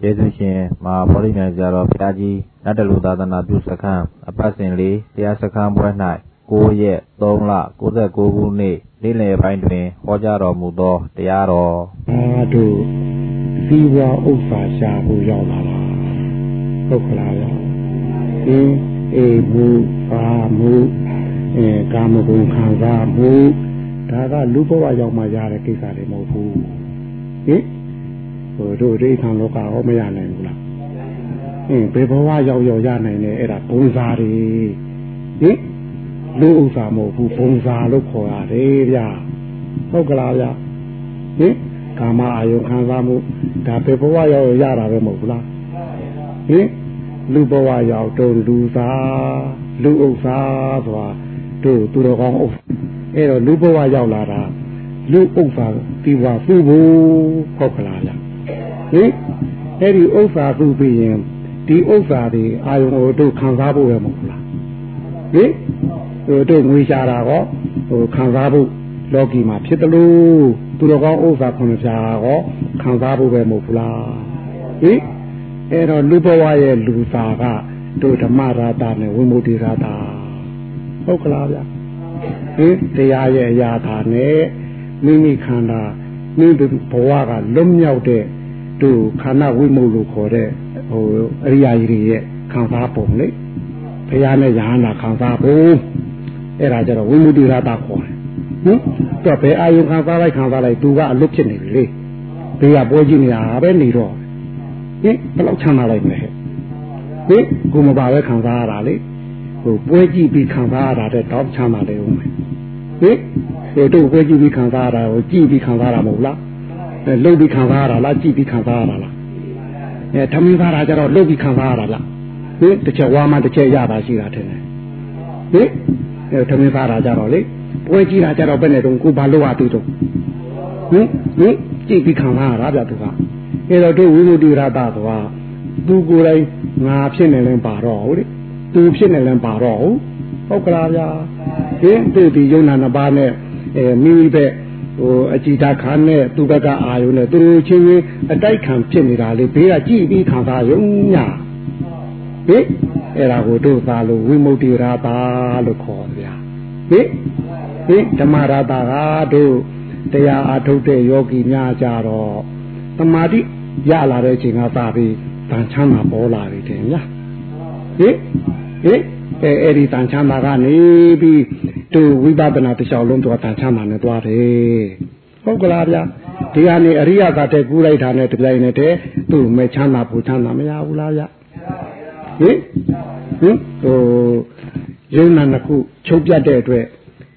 ကျေးဇူးရှင်မဟာဗောဓိမြိုင်ဆရာတော်ဘုရားကြီးနတ်တလူသာသနာပြုစခန်းအပတ်စဉ်လေးတရားစခန်းပွဲ၌9ရက်3လ69ခုနှစ်နေ့လယ်ပိုင်းတွင်ဟောကြားတော်မူသောတရားတော်အာတို့သီဝဥစ္စာရှာဖို့ရောက်လာတာဟုတ်ကလားဗျာအင်းအေဘူပါမှုအဲကာမဂုဏ်ခံစားမှုဒါကလူဘဝရောက်မှရတဲ့ကိစ္စတွေမဟုတ်ဘူးဟင် ဟိုတို့ဒိဋ္ဌံလောကဟောမရနိုင်ဘူးလားအင်းဘယ်ဘဝရောက်ရောက်ရနိုင်လဲအဲ့ဒါဘုံစားတွေဟင်လူဥစ္စာမဟုတ်ဘူးဘုံစားလို့ခေါ်ရတယ်ဗျာဟုတ်ကလားဗျာဟင်ကာမအာယုခံစားမှုဒါဘယ်ဘဝရောက်ရတာပဲမဟုတ်ဘူးလားဟင်လူဘဝရောက်တော့လူစားလူဥစ္စာဆိုတာတို့သူတော်ကောင်းဥစ္စာအဲ့တော့လူဘဝရောက်လာတာလူဥစ္စာဒီဝါစုဖို့ဟုတ်ကလားဗျ ဟင်အဲ့ဒီဥစ္စာစုပြီးရင်ဒီဥစ္စာတွေအာယုံကိုတို့ခံစားဖို့ပဲမဟုတ်လားဟင်ဟိုတို့ငွေရှာတာကောဟိုခံစားဖို့လောကီမှာဖြစ်တယ်လို့သူတော်ကောင်းဥစ္စာခုနှစ်ဖြာကောခံစားဖို့ပဲမဟုတ်ဘူးလားဟင်အဲ့တော့လူဘဝရဲ့လူသားကတို့ဓမ္မရာတာနဲ့ဝိမု ക്തി ရာတာဟုတ်ကလားဗျဟင်တရားရဲ့အရာသာနဲ့မိမိခန္ဓာမိမိဘဝကလွတ်မြောက်တဲ့ တို့ခန္ဓာဝိမုလို့ခေါ်တဲ့ဟိုအရိယာကြီးတွေရဲ့ခံစားပုံလေဘုရားနဲ့ယဟန္တာခံစားပုံအဲ့ဒါကြတော့ဝိမု ക്തി ရာတာခေါ်တယ်ဟင်တော့ဘယ်အာယုခံစားလိုက်ခံစားလိုက်သူကအလွတ်ဖြစ်နေပြီလေဘေးကပွဲကြည့်နေတာပဲနေတော့ဟင်ဘယ်လောက်ချမ်းသာလိုက်မလဲဟဲ့ဟင်ကိုမပါပဲခံစားရတာလေဟိုပွဲကြည့်ပြီးခံစားရတာတဲ့တောက်ချမ်းသာတယ်ဦးမယ်ဟင်ဟိုတို့ပွဲကြည့်ပြီးခံစားရတာကိုကြည့်ပြီးခံစားရတာမဟုတ်လားအဲ လှုပ်ပြီးခံစားရတာလားကြည့်ပြီးခံစားရတာလားအဲထမင်းစားတာကြတော့လှုပ်ပြီးခံစားရတာလားဟင်တစ်ချက်ဝါမှတစ်ချက်ရတာရှိတာထင်တယ်ဟင်အဲထမင်းစားတာကြတော့လေပွဲကြည့်တာကြတော့ဘယ်နဲ့တုန်းကိုဘာလို့ရတူတုန်းဟင်ဟင်ကြည့်ပြီးခံစားရတာဗျသူကအဲတော့တို့ဝိမုဒ္ဒိရတဆိုတာသူကိုယ်တိုင်ငါဖြစ်နေလဲပါတော့ဟုတ်လေသူဖြစ်နေလဲပါတော့ဟုတ်ဟုတ်ကလားဗျာဟင်သူဒီယုံနာနှစ်ပါးနဲ့အဲမိမိပဲ ဟိုအကြည်တာခံနဲ့သူဘက်ကအာယုနဲ့သူတို့ချင်းချင်းအတိုက်ခံဖြစ်နေတာလေဘေးကကြည့်ပြီးခံစားရုံညာဟင်အဲ့ဒါကိုတို့သာလို့ဝိမုဒ္ဒိရတာလို့ခေါ်ဗျာဟင်ဟင်ဓမ္မရတာကတို့တရားအထုတ်တဲ့ယောဂီများကြတော့တမာတိရလာတဲ့အချိန်ကစပြီးတန်ချမ်းသာပေါ်လာပြီတင်လားဟင်ဟင်အဲအဲ့ဒီတန်ချမ်းသာကနေပြီး သူဝိပဿနာတစ်လျှောက်လုံးသူကတန်ချမ်းသာနဲ့သွားတယ်ဟုတ်ကလားဗျာဒီကနေအရိယသာတဲ့ကူးလိုက်တာနဲ့တပြိုင်နက်တည်းသူ့မဲ့ချမ်းသာပူချမ်းသာမရဘူးလားဗျာဟင်ဟင်ဟိုယုံနာနှစ်ခုချုပ်ပြတ်တဲ့အတွက်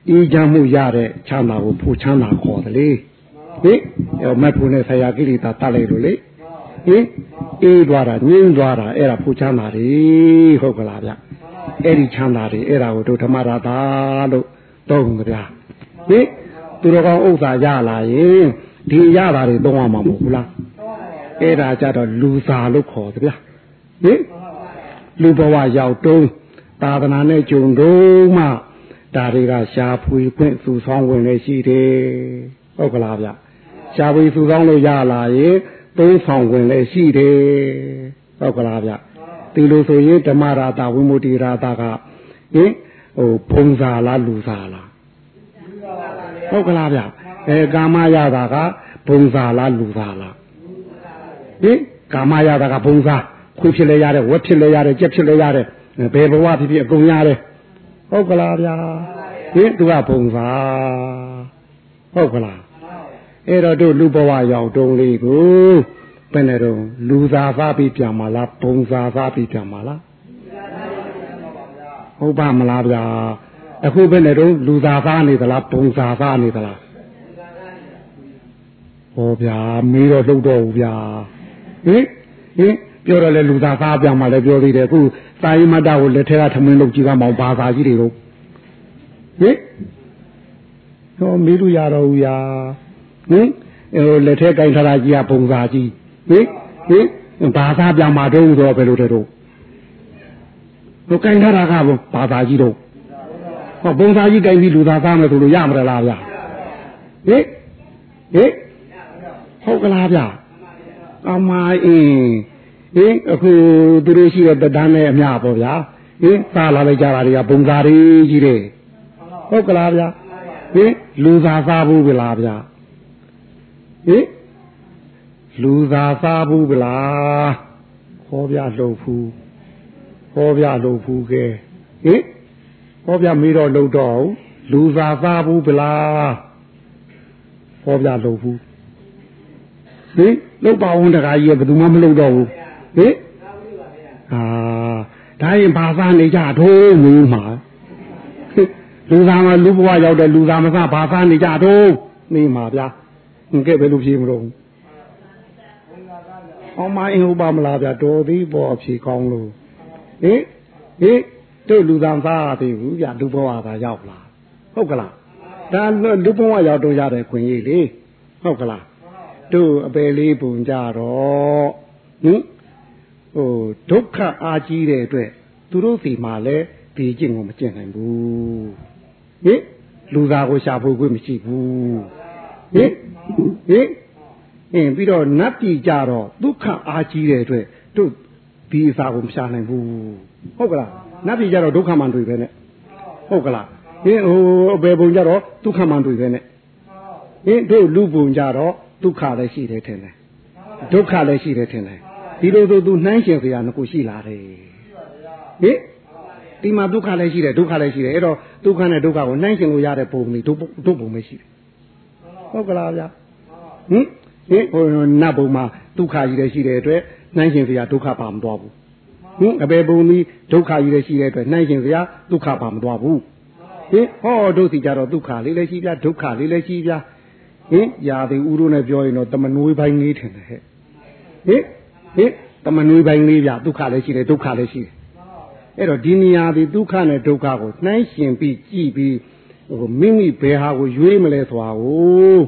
အေးချမ်းမှုရတဲ့ချမ်းသာကိုဖူချမ်းသာခေါ်တယ်လေဟင်မတ်ဖို့နဲ့ဆရာကိရိတာတတ်လိုက်လို့လေဟင်အေးသွားတာငြင်းသွားတာအဲ့ဒါဖူချမ်းသာတွေဟုတ်ကလားဗျ အဲ့ဒီချမ်းသာတွေအဲ့ဒါကိုတို့ဓမ္မရာသာလို့သုံးကြဗျာဟင်သူတော်ကောင်းဥစ္စာရလာရင်ဒီရတာတွေသုံးရမှာမဟုတ်ဘူးလားအဲ့ဒါကြတော့လူစာလို့ခေါ်ကြဗျာဟင်လူဘဝရောက်တုံးသာသနာနဲ့ကြုံတော့မှဒါတွေကရှားဖွေခွင့်စုဆောင်းဝင်လည်းရှိတယ်ဟုတ်ကလားဗျရှားဖွေစုဆောင်းလို့ရလာရင်သုံးဆောင်ဝင်လည်းရှိတယ်ဟုတ်ကလားဗျ ဒီလိုဆိုရင်ဓမ္မရာတာဝိမု ക്തി ရာတာကဟင်ဟိုဘုံစာလားလူစာလားဟုတ်ကလားဗျအဲကာမရတာကဘုံစာလားလူစာလားဟင်ကာမရတာကဘုံစာခွေးဖြစ်လဲရတယ်ဝက်ဖြစ်လဲရတယ်ကြက်ဖြစ်လဲရတယ်ဘယ်ဘဝဖြစ်ဖြစ်အကုန်ရတယ်ဟုတ်ကလားဗျာဟင်သူကဘုံစာဟုတ်ကလားအဲ့တော့တို့လူဘဝရောက်တုံးလေးကို ဘယ်နဲ့တော့လူသာသားပြီးပြန်မလားပုံသာသားပြီးပြန်မလားဟုတ်ပါမလားဗျာအခုဘယ်နဲ့တော့လူသာသားနေသလားပုံသာသားနေသလားဟောဗျာမေးတော့လှုပ်တော့ဘူးဗျာဟင်ဟင်ပြောတော့လေလူသာသားပြန်မလဲပြောသေးတယ်အခုစာရေးမတ္တကိုလက်ထက်ကထမင်းလုပ်ကြည့်ကမောင်ဘာသာကြီးတွေတော့ဟင်တော့မေးလို့ရတော့ဘူးဗျာဟင်အဲလက်ထက်ကင်ထလာကြီးကပုံသာကြီး ဟင်ဟင်ဘာသာပြန်มาတော့ဆိုတော့ဘယ်လိုတဲ့တော့ဟိုကင်ထားတာကဘာသာကြီးတော့ဟောဘုံစာကြီးကင်ပြီးလူသားသားမယ်ဆိုလို့ရမလားဗျာဟင်ဟင်ဟုတ်ကလားဗျာဟအမအင်းဟင်အခုသူတို့ရှိတဲ့တဒန်းနဲ့အများပေါ့ဗျာဟင်စားလာလိုက်ကြတာတွေကဘုံသားတွေကြီးတယ်ဟုတ်ကလားဗျာဟင်လူသားစားဘူးဗလားဗျာဟင် လူသားစားဘူးဗလားခေါ်ပြလှုပ်ဖူးခေါ်ပြလှုပ်ဖူးကဲဟင်ခေါ်ပြမေးတော့လှုပ်တော့လူသားစားဘူးဗလားခေါ်ပြလှုပ်ဖူးဟင်လှုပ်ပါဝန်တကာကြီးကဘယ်သူမှမလှုပ်တော့ဘူးဟင်အာဒါရင်ဘာစားနေကြတော့မူးမှာလူသားမလူဘဝရောက်တဲ့လူသားမစားဘာစားနေကြတော့နေမှာဗျာဟင်ကဲဘယ်လိုဖြေမလို့ အောင်မအင်းဥပမလားဗျာတော်သေးပေါ်ဖြေကောင်းလို့ဟင်ဟင်တို့လူသားစားသေးဘူးဗျာလူဘဝသာရောက်လာဟုတ်ကလားဒါလူဘဝရောက်တော့ရတဲ့ခွင့်ကြီးလေဟုတ်ကလားတို့အပယ်လေးပုံကြတော့ဟင်ဟိုဒုက္ခအားကြီးတဲ့အတွက်သူတို့စီမှာလည်းဒီကျင့်ကိုမကျင့်နိုင်ဘူးဟင်လူသားကိုရှာဖို့ခွင့်မရှိဘူးဟင်ဟင် အင်းပြီးတော့နတ်ပြည်ကြတော့ဒုက္ခအားကြီးတဲ့အတွက်တို့ဒီအစာကိုမရှာနိုင်ဘူးဟုတ်ကလားနတ်ပြည်ကြတော့ဒုက္ခမှန်တွေ့ပဲနဲ့ဟုတ်ကလားဟင်ဟိုအပေပုံကြတော့ဒုက္ခမှန်တွေ့ပဲနဲ့ဟင်တို့လူပုံကြတော့ဒုက္ခလည်းရှိတယ်ထင်တယ်ဒုက္ခလည်းရှိတယ်ထင်တယ်ဒီလိုဆိုသူနှိုင်းရှင်စရာငကိုရှိလာတယ်ဟင်ဒီမှာဒုက္ခလည်းရှိတယ်ဒုက္ခလည်းရှိတယ်အဲ့တော့ဒုက္ခနဲ့ဒုက္ခကိုနှိုင်းရှင်လို့ရတဲ့ပုံမျိုးဒုဒုပုံပဲရှိတယ်ဟုတ်ကလားဗျာဟင် ဟင်ဟိုနတ်ဘုံမှာဒုက္ခကြီးလည်းရှိတဲ့အတွက်နှိုင်းရှင်စရာဒုက္ခပါမသွားဘူးဟင်အပေပုံကြီးဒုက္ခကြီးလည်းရှိတဲ့အတွက်နှိုင်းရှင်စရာဒုက္ခပါမသွားဘူးဟင်ဟောဒုစီကြတော့ဒုက္ခလေးလည်းရှိပြဒုက္ခလေးလည်းရှိပြဟင်ရာသီဥရုနဲ့ပြောရင်တော့တမနွေးပိုင်းလေးထင်တယ်ဟဲ့ဟင်ဟင်တမနွေးပိုင်းလေးပြဒုက္ခလည်းရှိတယ်ဒုက္ခလည်းရှိတယ်အဲ့တော့ဒီနေရာဒီဒုက္ခနဲ့ဒုက္ခကိုနှိုင်းရှင်ပြီးကြည့်ပြီးဟိုမိမိဘယ်ဟာကိုရွေးမလဲဆိုတာကို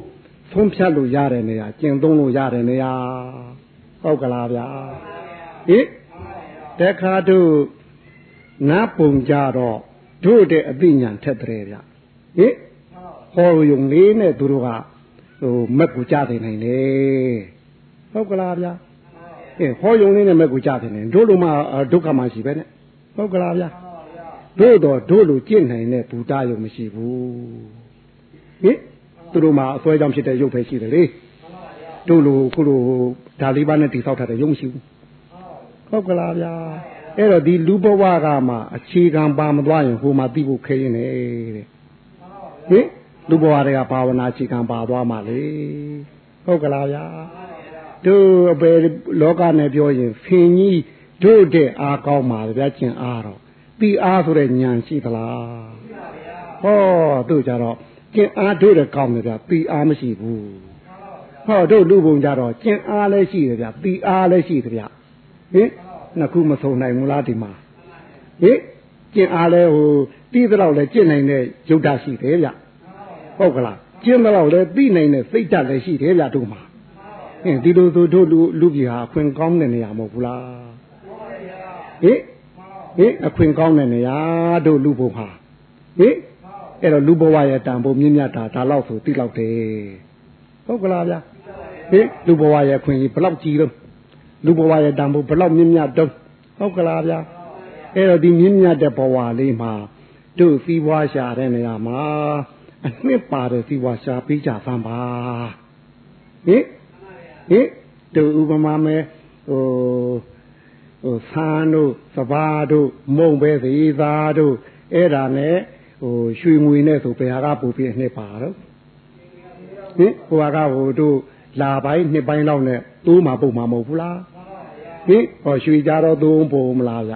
ဆုံးဖြတ်လို့ရတဲ့နေရာကျင့်သုံးလို့ရတဲ့နေရာဟုတ်ကလားဗျာဟင်တခါတို့နတ်ပုံကြတော့တို့တဲ့အသိဉာဏ်ထက်တဲ့ဗျဟင်ဟောရုံလေးနဲ့သူတို့ကဟိုမက်ကိုကြားသိနိုင်တယ်ဟုတ်ကလားဗျာအဲဟောယုံလေးနဲ့မဲ့ကိုကြားတယ်တို့လိုမှဒုက္ခမှရှိပဲနဲ့ဟုတ်ကလားဗျာတို့တော့တို့လိုကြင့်နိုင်တဲ့ဘူတာယုံမရှိဘူးဟင် သူတို့မှအစွဲကြောင့်ဖြစ်တဲ့ရုပ်ပဲရှိတယ်လေတို့လိုခုလိုဒါလေးပါးနဲ့တိဆောက်ထားတဲ့ယုံမရှိဘူးဟုတ်ကလားဗျာအဲ့တော့ဒီလူဘဝကမှအခြေခံပါမသွားရင်ဟိုမှာသိဖို့ခဲရင်တယ်တဲ့ဟင်လူဘဝတွေကဘာဝနာအခြေခံပါသွားမှလေဟုတ်ကလားဗျာတို့အပေလောကနဲ့ပြောရင်ဖင်ကြီးတို့တဲ့အားကောင်းပါဗျာကျင်အားတော့ပြီးအားဆိုတဲ့ဉာဏ်ရှိသလားဟောတို့ကြတော့ ကျင်အားတို့တဲ့ကောင်းတယ်ဗျာပြီးအားမရှိဘူးဟောတို့လူပုံကြတော့ကျင်အားလည်းရှိတယ်ဗျာပြီးအားလည်းရှိတယ်ဗျာဟင်နှစ်ခုမဆုံနိုင်ဘူးလားဒီမှာဟင်ကျင်အားလဲဟိုပြီးတော့လဲကျင့်နိုင်တဲ့ယုတ်တာရှိတယ်ဗျဟုတ်ကလားကျင့်တော့လဲပြီးနိုင်တဲ့စိတ်ဓာတ်လည်းရှိတယ်ဗျတို့မှာဟင်ဒီလိုဆိုတို့လူလူပြည်ဟာအခွင့်ကောင်းတဲ့နေရာမဟုတ်ဘူးလားဟင်ဟင်အခွင့်ကောင်းတဲ့နေရာတို့လူဘုံဟာဟင် အဲ့တော့လူဘဝရဲ့တန်ဖိုးမြင့်မြတ်တာဒါတော့ဆိုသိလောက်တယ်ဟုတ်ကလားဗျဟင်လူဘဝရဲ့အခွင့်ကြီးဘလောက်ကြီးတော့လူဘဝရဲ့တန်ဖိုးဘလောက်မြင့်မြတ်တော့ဟုတ်ကလားဗျအဲ့တော့ဒီမြင့်မြတ်တဲ့ဘဝလေးမှာတို့စီးပွားရှာတဲ့နေရာမှာအနှစ်ပါတဲ့စီးပွားရှာပြီးကြသမ်းပါဟင်ဟင်တို့ဥပမာမဲ့ဟိုဟိုဆန်းတို့စပါးတို့မုံပဲသေးသားတို့အဲ့ဒါနဲ့ ဟိုရွှေငွေနဲ့ဆိုဘယ်ဟာကပူပြည့်နှစ်ပါတော့ဟင်ဟိုဟာကဟိုတို့လာပိုင်းနှစ်ပိုင်းလောက်နဲ့တိုးမှာပုတ်မှာမဟုတ်ဘူးလားဟင်ဟောရွှေကြတော့သုံးပုံမလားဗျ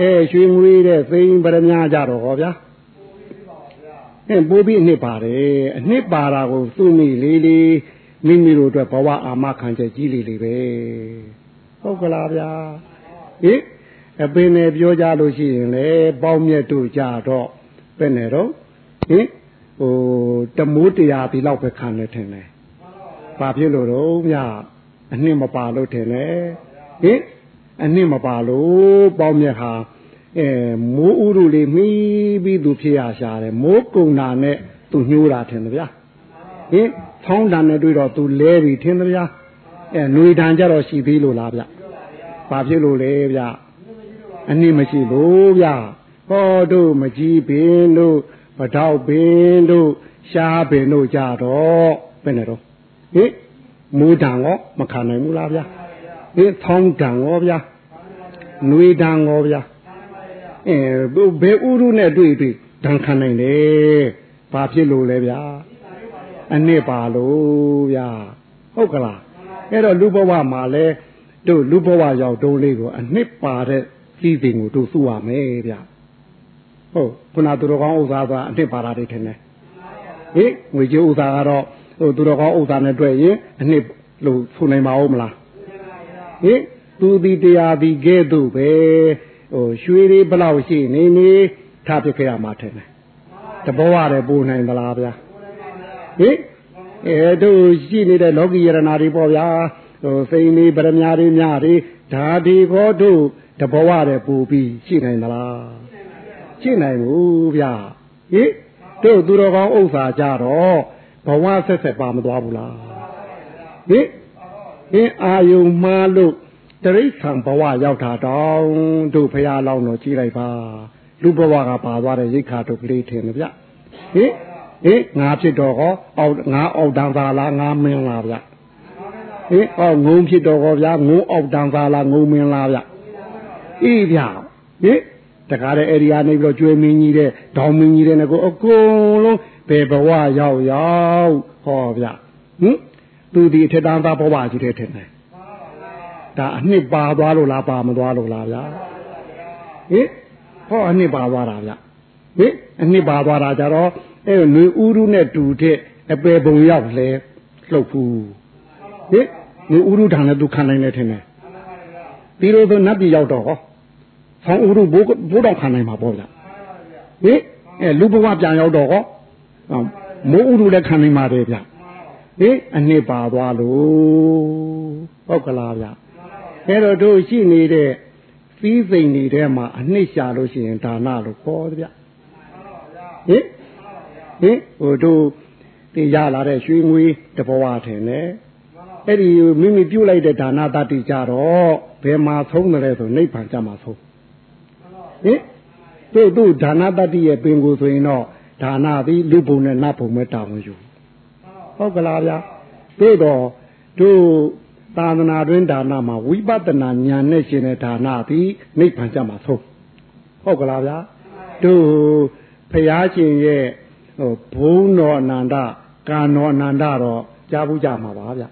အဲရွှေငွေတဲ့သိန်းပရမကြတော့ဟောဗျာဟင်ပိုးပြီးအနှစ်ပါတယ်အနှစ်ပါတာကိုသူ့မိလေးလေးမိမိတို့အတွက်ဘဝအာမခံချက်ကြီးလေးလေးပဲဟုတ်ကလားဗျာဟင်အပင်နဲ့ပြောကြလို့ရှိရင်လေပေါင်းမြတ်တို့ကြတော့ ပဲနဲ့တော့ဟင်ဟိုတမိုးတရားဒီလောက်ပဲခံနေထင်တယ်ဘာဖြစ်လို့တော့ဗျာအနှစ်မပါလို့ထင်တယ်ဟင်အနှစ်မပါလို့ပေါင်းမြတ်ဟာအဲမိုးဥရုလေးမိပြီးသူဖြစ်ရရှာတယ်မိုးကုံတာနဲ့သူညှိုးတာထင်တယ်ဗျာဟင်ဖောင်းတာနဲ့တွေ့တော့သူလဲပြီထင်တယ်ဗျာဟအဲຫນွေတန်ကြတော့ရှိသေးလို့လားဗျဘာဖြစ်လို့လဲဗျအနည်းမရှိလို့ဗျ ဟောတို့မကြီးပင်တို့ပတောက်ပင်တို့ရှားပင်တို့ကြတော့ဘယ်နဲ့တော့ဟိမူတန်ရောမခံနိုင်ဘူးလားဗျဟိဖောင်းတန်ရောဗျຫນွေတန်ရောဗျအဲဘယ်ဥရုနဲ့တွေ့တွေ့တန်ခံနိုင်တယ်ဘာဖြစ်လို့လဲဗျာအနစ်ပါလို့ဗျာဟုတ်ကလားအဲ့တော့လူဘဝမှာလဲတို့လူဘဝရောက်တုံးလေးကိုအနှစ်ပါတဲ့စီစဉ်ကိုတို့စုရမယ်ဗျ ဟုတ်ခုနသူတော်ကောင်းဥစ္စာဆိုတာအနှစ်ပါတာတွေထင်တယ်ဟိငွေကြေးဥစ္စာကတော့ဟိုသူတော်ကောင်းဥစ္စာနဲ့တွေ့ရင်အနှစ်လို့ဆိုနိုင်ပါဦးမလားဟိသူဒီတရားဒီကဲ့သို့ပဲဟိုရွှေတွေဘလောက်ရှိနေနေထားပြခဲ့ရမှာထင်တယ်တဘောရတယ်ပို့နိုင်သလားဗျာဟိအဲတို့ရှိနေတဲ့လောကီယရနာတွေပေါ့ဗျာဟိုစိန်နေပရမညာတွေညတွေဓာဒီခေါ်တို့တဘောရတယ်ပို့ပြီးရှိနိုင်သလား ရှိနိုင်ဘူးဗျာဟိတို့သူတော်ကောင်းဥစ္စာကြတော့ဘဝဆက်ဆက်ပါမသွားဘူးလားဟိအင်းအာယုံမှားလို့တရိษံဘဝရောက်တာတောင်းတို့ဖရာလောင်းတော့ကြီးလိုက်ပါလူဘဝကပါသွားတဲ့ရိတ်ခါတို့ကလေးထင်တယ်ဗျဟိဟေးငါဖြစ်တော့ဟောအောက်ငါအောက်တန်းသာလားငါမင်းလားဗျဟေးအောက်ငုံဖြစ်တော့ဟောဗျာငုံအောက်တန်းသာလားငုံမင်းလားဗျအေးဗျဟေး တခါတည်းအဲ့ဒီကနေပြီးတော့ကျွေးမင်းကြီးတဲ့ဒေါင်းမင်းကြီးတဲ့ငါကိုအကုန်လုံးဘယ်ဘဝရောက်ရောက်ဟောဗျဟင်သူဒီအထက်တန်းသားဘဝကြီးတဲ့ထင်တယ်ဒါအနှစ်ပါသွားလို့လားပါမသွားလို့လားဗျာဟင်ဟောအနှစ်ပါသွားတာဗျဟင်အနှစ်ပါသွားတာကြတော့အဲ့နွေဥရုနဲ့တူတဲ့အပေပုံရောက်လဲလှုပ်ဘူးဟင်နွေဥရုထာနဲ့သူခံနိုင်တယ်ထင်တယ်ဒီလိုဆိုနတ်ပြည်ရောက်တော့ဟော ဆောင်းဥရုဘိုးဘိုးတော်ခံနိုင်မှာပေါ့ဗျဟင်အဲလူဘဝပြန်ရောက်တော့ဟောမိုးဥရုလည်းခံနိုင်ပါတယ်ဗျဟင်အနှစ်ပါသွားလို့ဟုတ်ကလားဗျအဲ့တော့တို့ရှိနေတဲ့သီးစိန်တွေထဲမှာအနှစ်ရှာလို့ရှိရင်ဒါနလို့ခေါ်တယ်ဗျဟင်ဟင်ဟိုတို့တေရလာတဲ့ရွှေငွေတဘဝထင်တယ်အဲ့ဒီမိမိပြုတ်လိုက်တဲ့ဒါနတတိကြတော့ဘယ်မှာသုံးတယ်ဆိုနိဗ္ဗာန်ကြမှာသုံး ဟင်တို့တို့ဒါနတတိရဲ့ပင်ကိုဆိုရင်တော့ဒါနသည်လူပုံနဲ့နတ်ပုံမဲ့တာဝန်ယူဟုတ်ကလားဗျာတို့တော့တို့သာသနာတွင်ဒါနမှာဝိပဿနာဉာဏ်နဲ့ရှင်တဲ့ဒါနသည်နိဗ္ဗာန်ကြမှာသုံးဟုတ်ကလားဗျာတို့ဖရာရှင်ရဲ့ဟိုဘုံတော်အနန္တကာနောအနန္တတော့ကြားဘူးကြမှာပါဗျ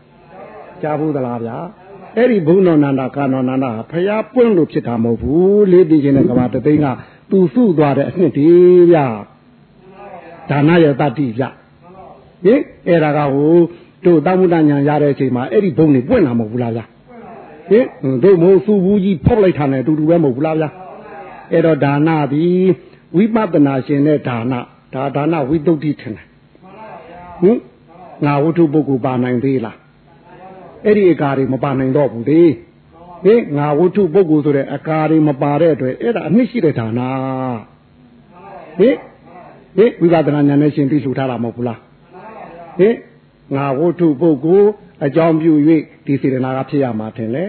ကြားဘူးသလားဗျ အဲ့ဒီဘုံတော်အနန္တကာနောအနန္တဖရာပွင့်လို့ဖြစ်တာမဟုတ်ဘူးလေးသိခြင်းနဲ့ကဘာတသိန်းကသူစုသွားတဲ့အနှစ်တည်းဗျဒါနရဲ့တတ္တိဗျဟင်အဲ့ဒါကဟိုတို့တောင်းမတညာရတဲ့အချိန်မှာအဲ့ဒီဘုံတွေပွင့်လာမဟုတ်ဘူးလားဗျဟင်တို့မို့စုဘူးကြီးဖောက်လိုက်တာနဲ့အတူတူပဲမဟုတ်ဘူးလားဗျအဲ့တော့ဒါနသည်ဝိပဿနာရှင်တဲ့ဒါနဒါဒါနဝိတုဒ္ဓိထင်တယ်ဟင်ငါဝတ္ထုပုဂ္ဂိုလ်ပါနိုင်သေးလား အဲ့ဒီအကာတွေမပါနိုင်တော့ဘူးလေဟင်ငါဝတ္ထုပုဂ္ဂိုလ်ဆိုတဲ့အကာတွေမပါတဲ့အတွက်အဲ့ဒါအနှစ်ရှိတဲ့ဒါနဟင်ဟင်ဝိပဿနာဉာဏ်နဲ့ရှင်ပြီးလှူထားတာမဟုတ်ဘူးလားဟင်ငါဝတ္ထုပုဂ္ဂိုလ်အကြောင်းပြု၍ဒီစေတနာကဖြစ်ရမှာထင်လေ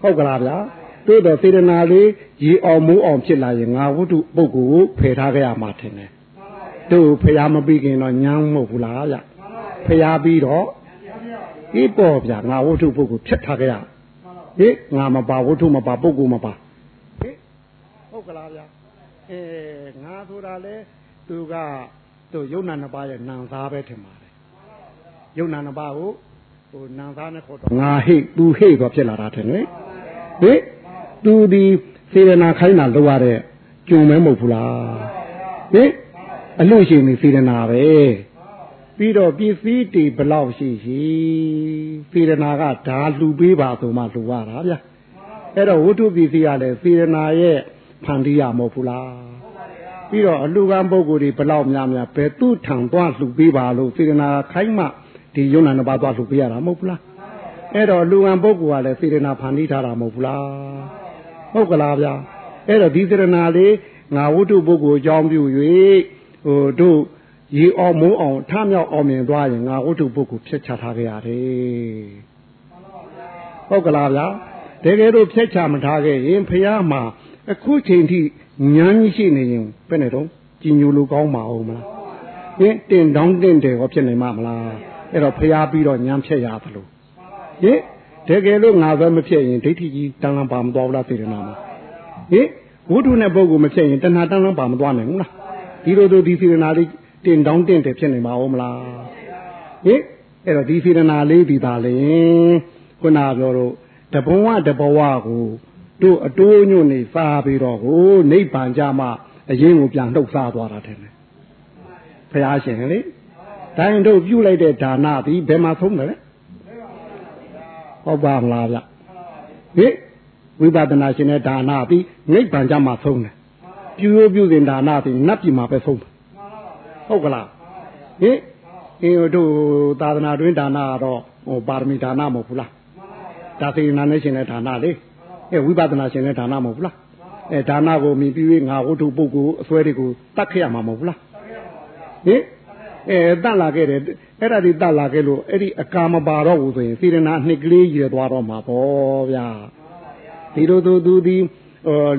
ဟုတ်ကလားဗျာတို့တော့စေတနာလေးရေအောင်မိုးအောင်ဖြစ်လာရင်ငါဝတ္ထုပုဂ္ဂိုလ်ကိုဖယ်ထားခဲ့ရမှာထင်တယ်တို့ဖျားမပြီးခင်တော့ညမ်းမဟုတ်ဘူးလားဗျဖျားပြီးတော့ ဤပေါ်ဗျငါဝတ္ထုပုဂ္ဂိုလ်ဖြတ်ထားခဲ့ရဟေးငါမပါဝတ္ထုမပါပုဂ္ဂိုလ်မပါဟေးဟုတ်ကလားဗျအဲငါဆိုတာလေသူကတို့ယုံနာနှစ်ပါးရဲ့နံစားပဲထင်ပါတယ်ယုံနာနှစ်ပါးကိုဟိုနံစားနဲ့ခေါ်တော့ငါဟိသူဟိတော့ဖြစ်လာတာထင်လေဟေးသူဒီစေရနာခိုင်းတာလောက်ရတဲ့ကျုံမဲမဟုတ်ဘူးလားဟေးအလို့ရှိနေစေရနာပဲ ပြီးတော့ပစ္စည်းတွေဘလောက်ရှိရှိစေရနာကဓာလှူပေးပါဆိုမှလှူရတာဗျအဲ့တော့ဝတ္ထုပစ္စည်းကလည်းစေရနာရဲ့ဖန်တီးရမဟုတ်ဘူးလားပြီးတော့အလူကံပုဂ္ဂိုလ်တွေဘလောက်များများဘယ်သူ့ထံသွားလှူပေးပါလို့စေရနာခိုင်းမှဒီယုံနာနှစ်ပါးသွားလှူပေးရတာမဟုတ်ဘူးလားအဲ့တော့လူကံပုဂ္ဂိုလ်ကလည်းစေရနာဖန်တီးထားတာမဟုတ်ဘူးလားဟုတ်ကလားဗျာအဲ့တော့ဒီစေရနာလေးငါဝတ္ထုပုဂ္ဂိုလ်အကြောင်းပြု၍ဟိုတို့ ရေအောင်မိုးအောင်ထမြောက်အောင်မြင်သွားရင်ငါဝတ္ထုပုဂ္ဂိုလ်ဖြစ်ချထားကြရတယ်ဟဟုတ်ကလားဗျာတကယ်လို့ဖြတ်ချမထားခဲ့ရင်ဖះမှာအခုချိန်ထိညမ်းကြီးရှိနေရင်ဘယ်နဲ့တော့ကြည်ညိုလိုကောင်းပါအောင်မလားဟင်တင်တောင်းတင်တယ်ဟောဖြစ်နေမှာမလားအဲ့တော့ဖះပြီးတော့ညမ်းဖြတ်ရသလိုဟင်တကယ်လို့ငါပဲမဖြစ်ရင်ဒိဋ္ဌိကြီးတန်လန်ပါမသွားဘူးလားစေတနာမှာဟင်ဝိတုနဲ့ပုဂ္ဂိုလ်မဖြစ်ရင်တဏှာတန်လန်ပါမသွားနိုင်ဘူးလားဒီလိုတို့ဒီစေတနာလေး တင်တောင်းတင်တယ်ဖြစ်နေမှာဟုတ်မလားဟင်အဲ့တော့ဒီစေတနာလေးဒီသာလေခုနပြောတော့တဘဝတဘဝကိုတို့အတိုးညွန့်နေစားပြီးတော့ကိုနိဗ္ဗာန်ကြမှာအရင်ကိုပြန်နှုတ်စားသွားတာတဲ့ဘုရားရှင်လေတိုင်းတို့ပြုလိုက်တဲ့ဒါနသည်ဘယ်မှာဆုံးတယ်လဲဟုတ်ပါမလားဗျဟိဝိပဿနာရှင်တဲ့ဒါနသည်နိဗ္ဗာန်ကြမှာဆုံးတယ်ပြုရပြုစဉ်ဒါနသည်နတ်ပြည်မှာပဲဆုံးတယ် ဟုတ်ကလားဟိအင်းတို့သာသနာတွင်ဒါနကတော့ဟိုပါရမီဒါနမဟုတ်ဘူးလားဒါသေနာနဲ့ရှင်တဲ့ဒါနလေအဲဝိပဿနာရှင်တဲ့ဒါနမဟုတ်ဘူးလားအဲဒါနကိုမြင်ပြီးငါဝတ္ထုပုဂ္ဂိုလ်အစွဲတွေကိုတတ်ခဲ့ရမှာမဟုတ်ဘူးလားဟင်အဲတတ်လာခဲ့တယ်အဲ့ဒါဒီတတ်လာခဲ့လို့အဲ့ဒီအကာမပါတော့ဘူးဆိုရင်စေရနာနှစ်ကလေးကြီးရသွားတော့မှာပေါ့ဗျာဒီလိုသူသူဒီ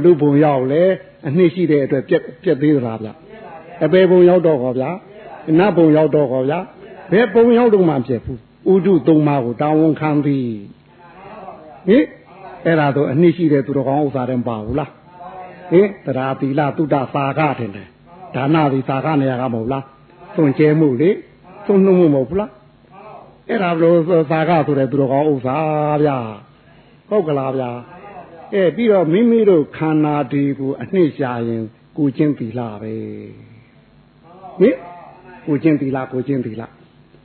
လူပုံရောက်လေအနှစ်ရှိတဲ့အတွက်ပြက်ပြက်သေးသလားဗျ အပေပုံရောက်တော့ခေါ်ဗျာနတ်ပုံရောက်တော့ခေါ်ဗျာဘယ်ပုံရောက်တော့မှပြက်ဘူးဥဒုသုံးပါးကိုတာဝန်ခံသည်ဟင်အဲ့ဒါတော့အနှစ်ရှိတဲ့သူတော်ကောင်းဥစ္စာတည်းမပါဘူးလားဟင်တရားသီလတုဒ္ဒသာကထင်တယ်ဒါနသည်သာကနေရာကမဟုတ်လားသွန်ကျဲမှုလေသွန်နှုံမှုမဟုတ်ဘူးလားအဲ့ဒါဘလို့သာကဆိုတဲ့သူတော်ကောင်းဥစ္စာဗျာဟုတ်ကလားဗျာအဲပြီးတော့မိမိတို့ခန္ဓာဒီကိုအနှစ်ရှာရင်ကိုချင်းသီလပဲ ဟင်ကိုချင်းသီလကိုချင်းသီလ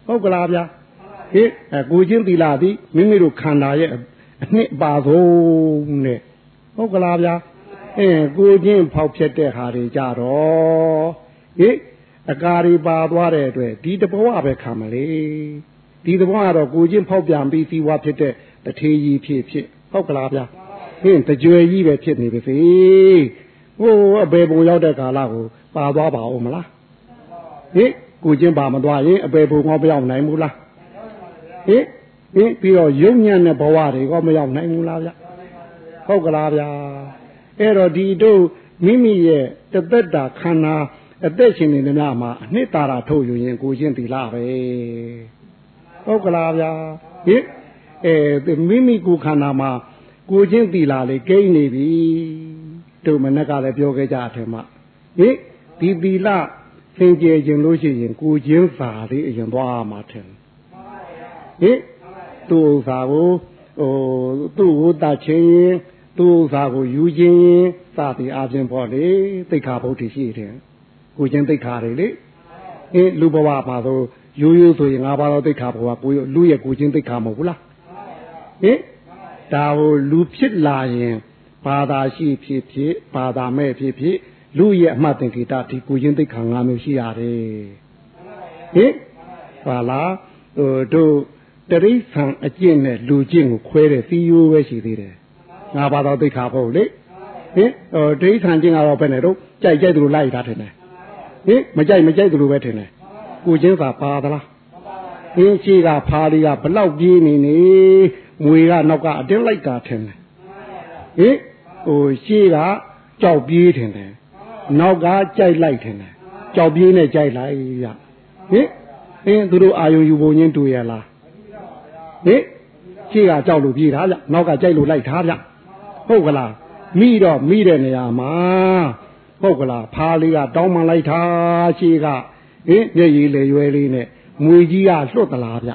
ဟုတ်ကလားဗျာဟင်အဲကိုချင်းသီလသည်မိမိတို့ခန္ဓာရဲ့အနှစ်ပါဆုံးနဲ့ဟုတ်ကလားဗျာအဲကိုချင်းဖောက်ဖြစ်တဲ့ဟာတွေကြတော့ဟင်အကာရီပါသွားတဲ့အတွက်ဒီတဘဝပဲခံမလေဒီတဘဝကတော့ကိုချင်းဖောက်ပြန်ပြီးသီဝဖြစ်တဲ့တထေးကြီးဖြစ်ဖြစ်ဟုတ်ကလားဗျာဟင်းတကြွယ်ကြီးပဲဖြစ်နေပါစေဟိုအပေပုံရောက်တဲ့ကာလကိုပါသွားပါဦးမလား ဟင်ကိုချင်းပါမသွားရင်အပေပုံကောမရောက်နိုင်ဘူးလားဟင်ဟင်ပြီးတော့ယုံညံ့တဲ့ဘဝတွေကမရောက်နိုင်ဘူးလားဗျဟုတ်ကလားဗျာအဲ့တော့ဒီတို့မိမိရဲ့တသက်တာခန္ဓာအသက်ရှင်နေတဲ့ညမှာအနှစ်သာရထုတ်ယူရင်ကိုချင်းသီလပဲဟုတ်ကလားဗျာဟင်အဲမိမိကိုခန္ဓာမှာကိုချင်းသီလလေးကိန်းနေပြီတို့မနက်ကလည်းပြောခဲ့ကြအထင်မှဟင်ဒီသီလသ င်ကျေခြင်းလို့ရှိရင်ကိုချင်းစာလေးအရင်သွားမှာထင်ဟင်သူ့ဥစ္စာကိုဟိုသူ့ကိုတတ်ချင်းသူ့ဥစ္စာကိုယူခြင်းစသည်အပြင်ပေါ့လေသိက္ခာပုဒ်တိရှိတယ်ကိုချင်းသိက္ခာတွေလေအင်းလူဘဝမှာဆိုရိုးရိုးဆိုရင်ငါးပါးသောသိက္ခာဘဝကိုလူရဲ့ကိုချင်းသိက္ခာမဟုတ်ဘူးလားဟင်ဒါကိုလူဖြစ်လာရင်ဘာသာရှိဖြစ်ဖြစ်ဘာသာမဲ့ဖြစ်ဖြစ် လူရဲ့အမှတ်သင်္ကေတဒီကိုချင်းသိက္ခာ၅မျိုးရှိရတယ်ဟင်ဟာလားဟိုတို့တရိษံအကျင့်နဲ့လူကျင့်ကိုခွဲတယ်သီးရိုးပဲရှိသေးတယ်ငါဘာသာသိက္ခာဖို့လေဟင်ဟိုတရိษံကျင့်ကတော့ဘယ်နဲ့တော့ကြိုက်ကြိုက်သူလိုလိုက်တာထင်တယ်ဟင်မကြိုက်မကြိုက်သူလိုပဲထင်တယ်ကိုချင်းသာပါသလားဟင်းရှိကဖားလေးကဘလောက်ပြေးနေနေမွေကနောက်ကအတင်းလိုက်တာထင်တယ်ဟင်ဟိုရှိကကြောက်ပြေးထင်တယ် နောက်ကကြိုက်လိုက်ထင်တယ်ကြောက်ပြေးနဲ့ကြိုက်လိုက်ရဟင်အင်းသူတို့အာယုံယူပုံချင်းတွေ့ရလားဟင်ရှိကကြောက်လို့ပြေးတာဗျနောက်ကကြိုက်လို့လိုက်တာဗျဟုတ်ကလားမိတော့မိတဲ့နေရာမှာဟုတ်ကလားဖားလေးကတောင်းမှလိုက်တာရှိကဟင်မျက်ရည်လေရွယ်လေးနဲ့မွေကြီးကလွတ်သလားဗျ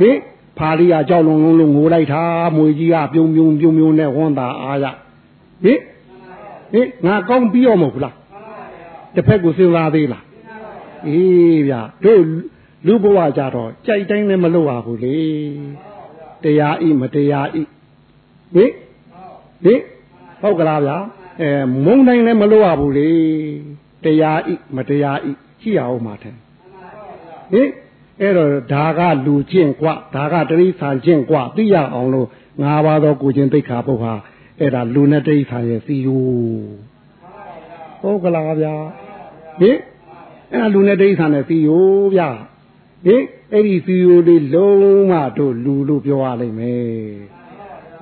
ဟင်ဖားလေးကကြောက်လုံးလုံးလုံးငိုလိုက်တာမွေကြီးကပြုံပြုံပြုံပြုံနဲ့ဝန်းတာအားရဟင် ဟင်ငါကောင်းပြီးရောမဟုတ်ဘူးလားတစ်ဖက်ကိုစဉ်းစားသေးလားအေးဗျတို့လူဘဝကြတော့ကြိုက်တိုင်းလည်းမလုပ်ရဘူးလေတရားဤမတရားဤဟင်ဟင်ဟုတ်ကလားဗျာအဲမုံတိုင်းလည်းမလို့ရဘူးလေတရားဤမတရားဤရှိရအောင်မှာတယ်ဟင်အဲ့တော့ဒါကလူချင်းกว่าဒါကတရိษံချင်းกว่าသိရအောင်လို့ငါးပါးသောကိုချင်းသိက္ခာပုဒ်ဟာ အဲ့ဒါလူနဲ့တရိษံရဲ့စီယိုဟုတ်ကလားဗျာဟင်အဲ့ဒါလူနဲ့တရိษံနဲ့စီယိုဗျာဟင်အဲ့ဒီစီယိုလေးလုံးဝတို့လူလို့ပြောရလိမ့်မယ်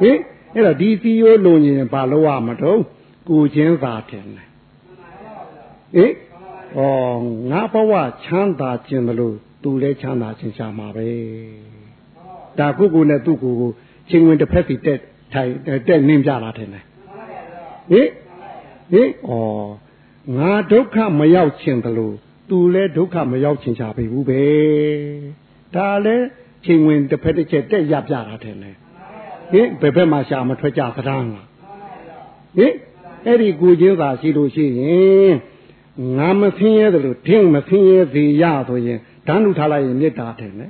ဟင်အဲ့တော့ဒီစီယိုးလုံရင်ဘာလို့ရမတော့ကိုချင်းသာတယ်ဟင်ဩငါဘဝချမ်းသာခြင်းမလို့သူလည်းချမ်းသာခြင်းရှာမှာပဲဒါကုကုနဲ့သူ့ကိုကိုချင်းဝင်တစ်ဖက်စီတက် ထိုင်တက်နင်းပြလာတယ်ဟင်ဟင်ဩငါဒုက္ခမရောက်ခြင်းတလို့သူလည်းဒုက္ခမရောက်ခြင်းချပြီဘူးပဲဒါလည်းချင်းဝင်တစ်ဖက်တစ်ချက်တက်ရပြတာတယ်လေဟင်ဘယ်ဘက်မှာရှာမထွက်ကြသရားလားဟင်အဲ့ဒီကိုချင်းသာရှိလို့ရှိရင်ငါမဆင်းရဲတယ်လို့ထင်းမဆင်းရဲသေးရဆိုရင်ဓာတ်လူထားလိုက်ရင်မေတ္တာတယ်လေ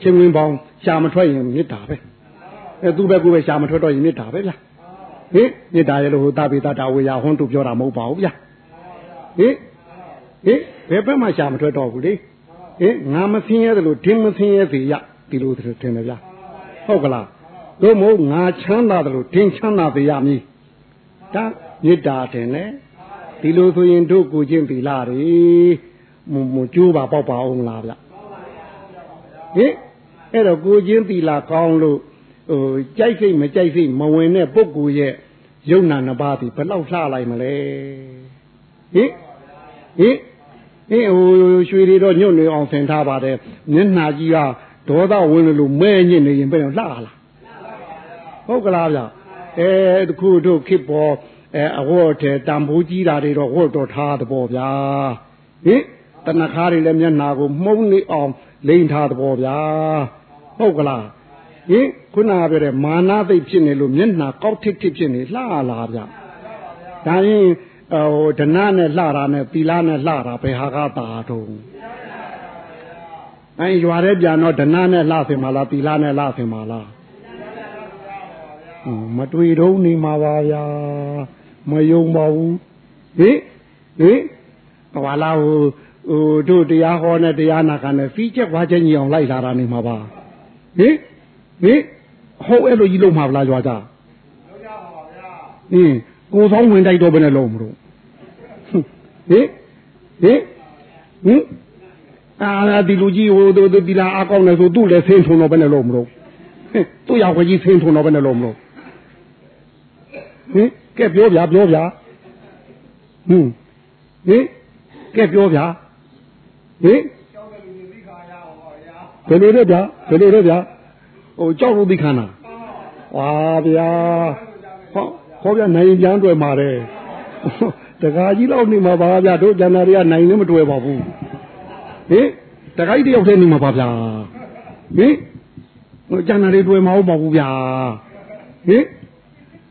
ချင်းဝင်ပေါင်းရှာမထွက်ရင်မေတ္တာပဲ အဲသူပဲကိုပဲရှာမထွက်တော့ရင်မေတ္တာပဲဗျာဟင်မေတ္တာရဲ့လို့ဟိုတာပိတတာဝေယဟွန်းတို့ပြောတာမဟုတ်ပါဘူးဗျာဟင်ဟင်ဘယ်ဘက်မှရှာမထွက်တော့ဘူးလေဟင်ငါမဆင်းရဲတယ်လို့ထင်းမဆင်းရဲသေးရဒီလိုထင်တယ်ဗျာဟုတ်ကလားတို့မို့ငါချမ်းသာတယ်လို့ထင်းချမ်းသာသေးရမည်ဒါမေတ္တာတယ်လေဒီလိုဆိုရင်တို့ကိုချင်းပြီလားတွေမမကျိုးပါပေါက်ပါအောင်လားဗျဟင်အဲ့တော့ကိုချင်းပြီလားကောင်းလို့ ဟိုကြိုက်စိတ်မကြိုက်စိတ်မဝင်တဲ့ပုဂ္ဂိုလ်ရဲ့ယုံနာနှစ်ပါးဒီဘယ်လောက်လှလိုက်မလဲဟင်ဟင်ဟင်ဟိုရွှေတွေတော့ညွတ်နေအောင်ဆင်ထားပါတယ်မျက်နှာကြီးကဒေါသဝင်လို့မဲညစ်နေရင်ဘယ်တော့လှလားဟုတ်ကလားဗျအဲတခုတို့ခစ်ပေါ်အဲအဝတ်တဲ့တံပိုးကြီးတာတွေတော့ဝတ်တော့ထားတဲ့ပေါ့ဗျာဟင်တဏခါတွေလည်းမျက်နာကိုမှုံးနေအောင်လိန်ထားတဲ့ပေါ့ဗျာဟုတ်ကလား ဟင်ခုနကပြောတဲ့မာနသိဖြစ်နေလို့မျက်နှာကောက်ထစ်ထစ်ဖြစ်နေလှလာဗျဒါရင်ဟိုဒနာနဲ့လှတာနဲ့သီလနဲ့လှတာဘယ်ဟာကတာတုံးအဲရွာတဲ့ပြန်တော့ဒနာနဲ့လှဆင်ပါလားသီလနဲ့လှဆင်ပါလားမတွေ့တော့နေမှာပါဗျာမယုံပါဘူးဟိဟိဟွာလာဟိုဟိုတို့တရားဟောနဲ့တရားနာခံနဲ့ဖီးချက်ွားချက်ညီအောင်လိုက်လာတာနေမှာပါဟိ ဟိဟုတ်အဲ့လိုကြီးလုံးမှာဗလားကြွားကြလုံးကြပါပါဗျာဟင်းကိုဆောင်ဝင်တိုက်တော့ဘယ်နဲ့လုံးမလို့ဟိဟိဟင်အာဒီလူကြီးဟိုတို့ဒီလာအကောင်းနေဆိုသူ့လည်းဆင်းထုံတော့ဘယ်နဲ့လုံးမလို့သူ့ရောက်ကြီးဆင်းထုံတော့ဘယ်နဲ့လုံးမလို့ဟင်ကဲပြောဗျာပြောဗျာဟင်ဟင်ကဲပြောဗျာဟင်ဘယ်လိုလဲဗျာဘယ်လိုလဲဗျာ ဟိုကြောက်လို့သိခန္ဓာဝါဗျာဟောဟောဗျာနိုင်ပြန်တွေ့မှာတယ်တခါကြီးတော့နေမှာပါဗျာတို့ကျန်တာတွေကနိုင်လည်းမတွေ့ပါဘူးဟင်တခါကြီးတယောက်တည်းနေမှာပါဗျာဟင်ဟိုကျန်တာတွေတွေ့မှာဟုတ်ပါဘူးဗျာဟင်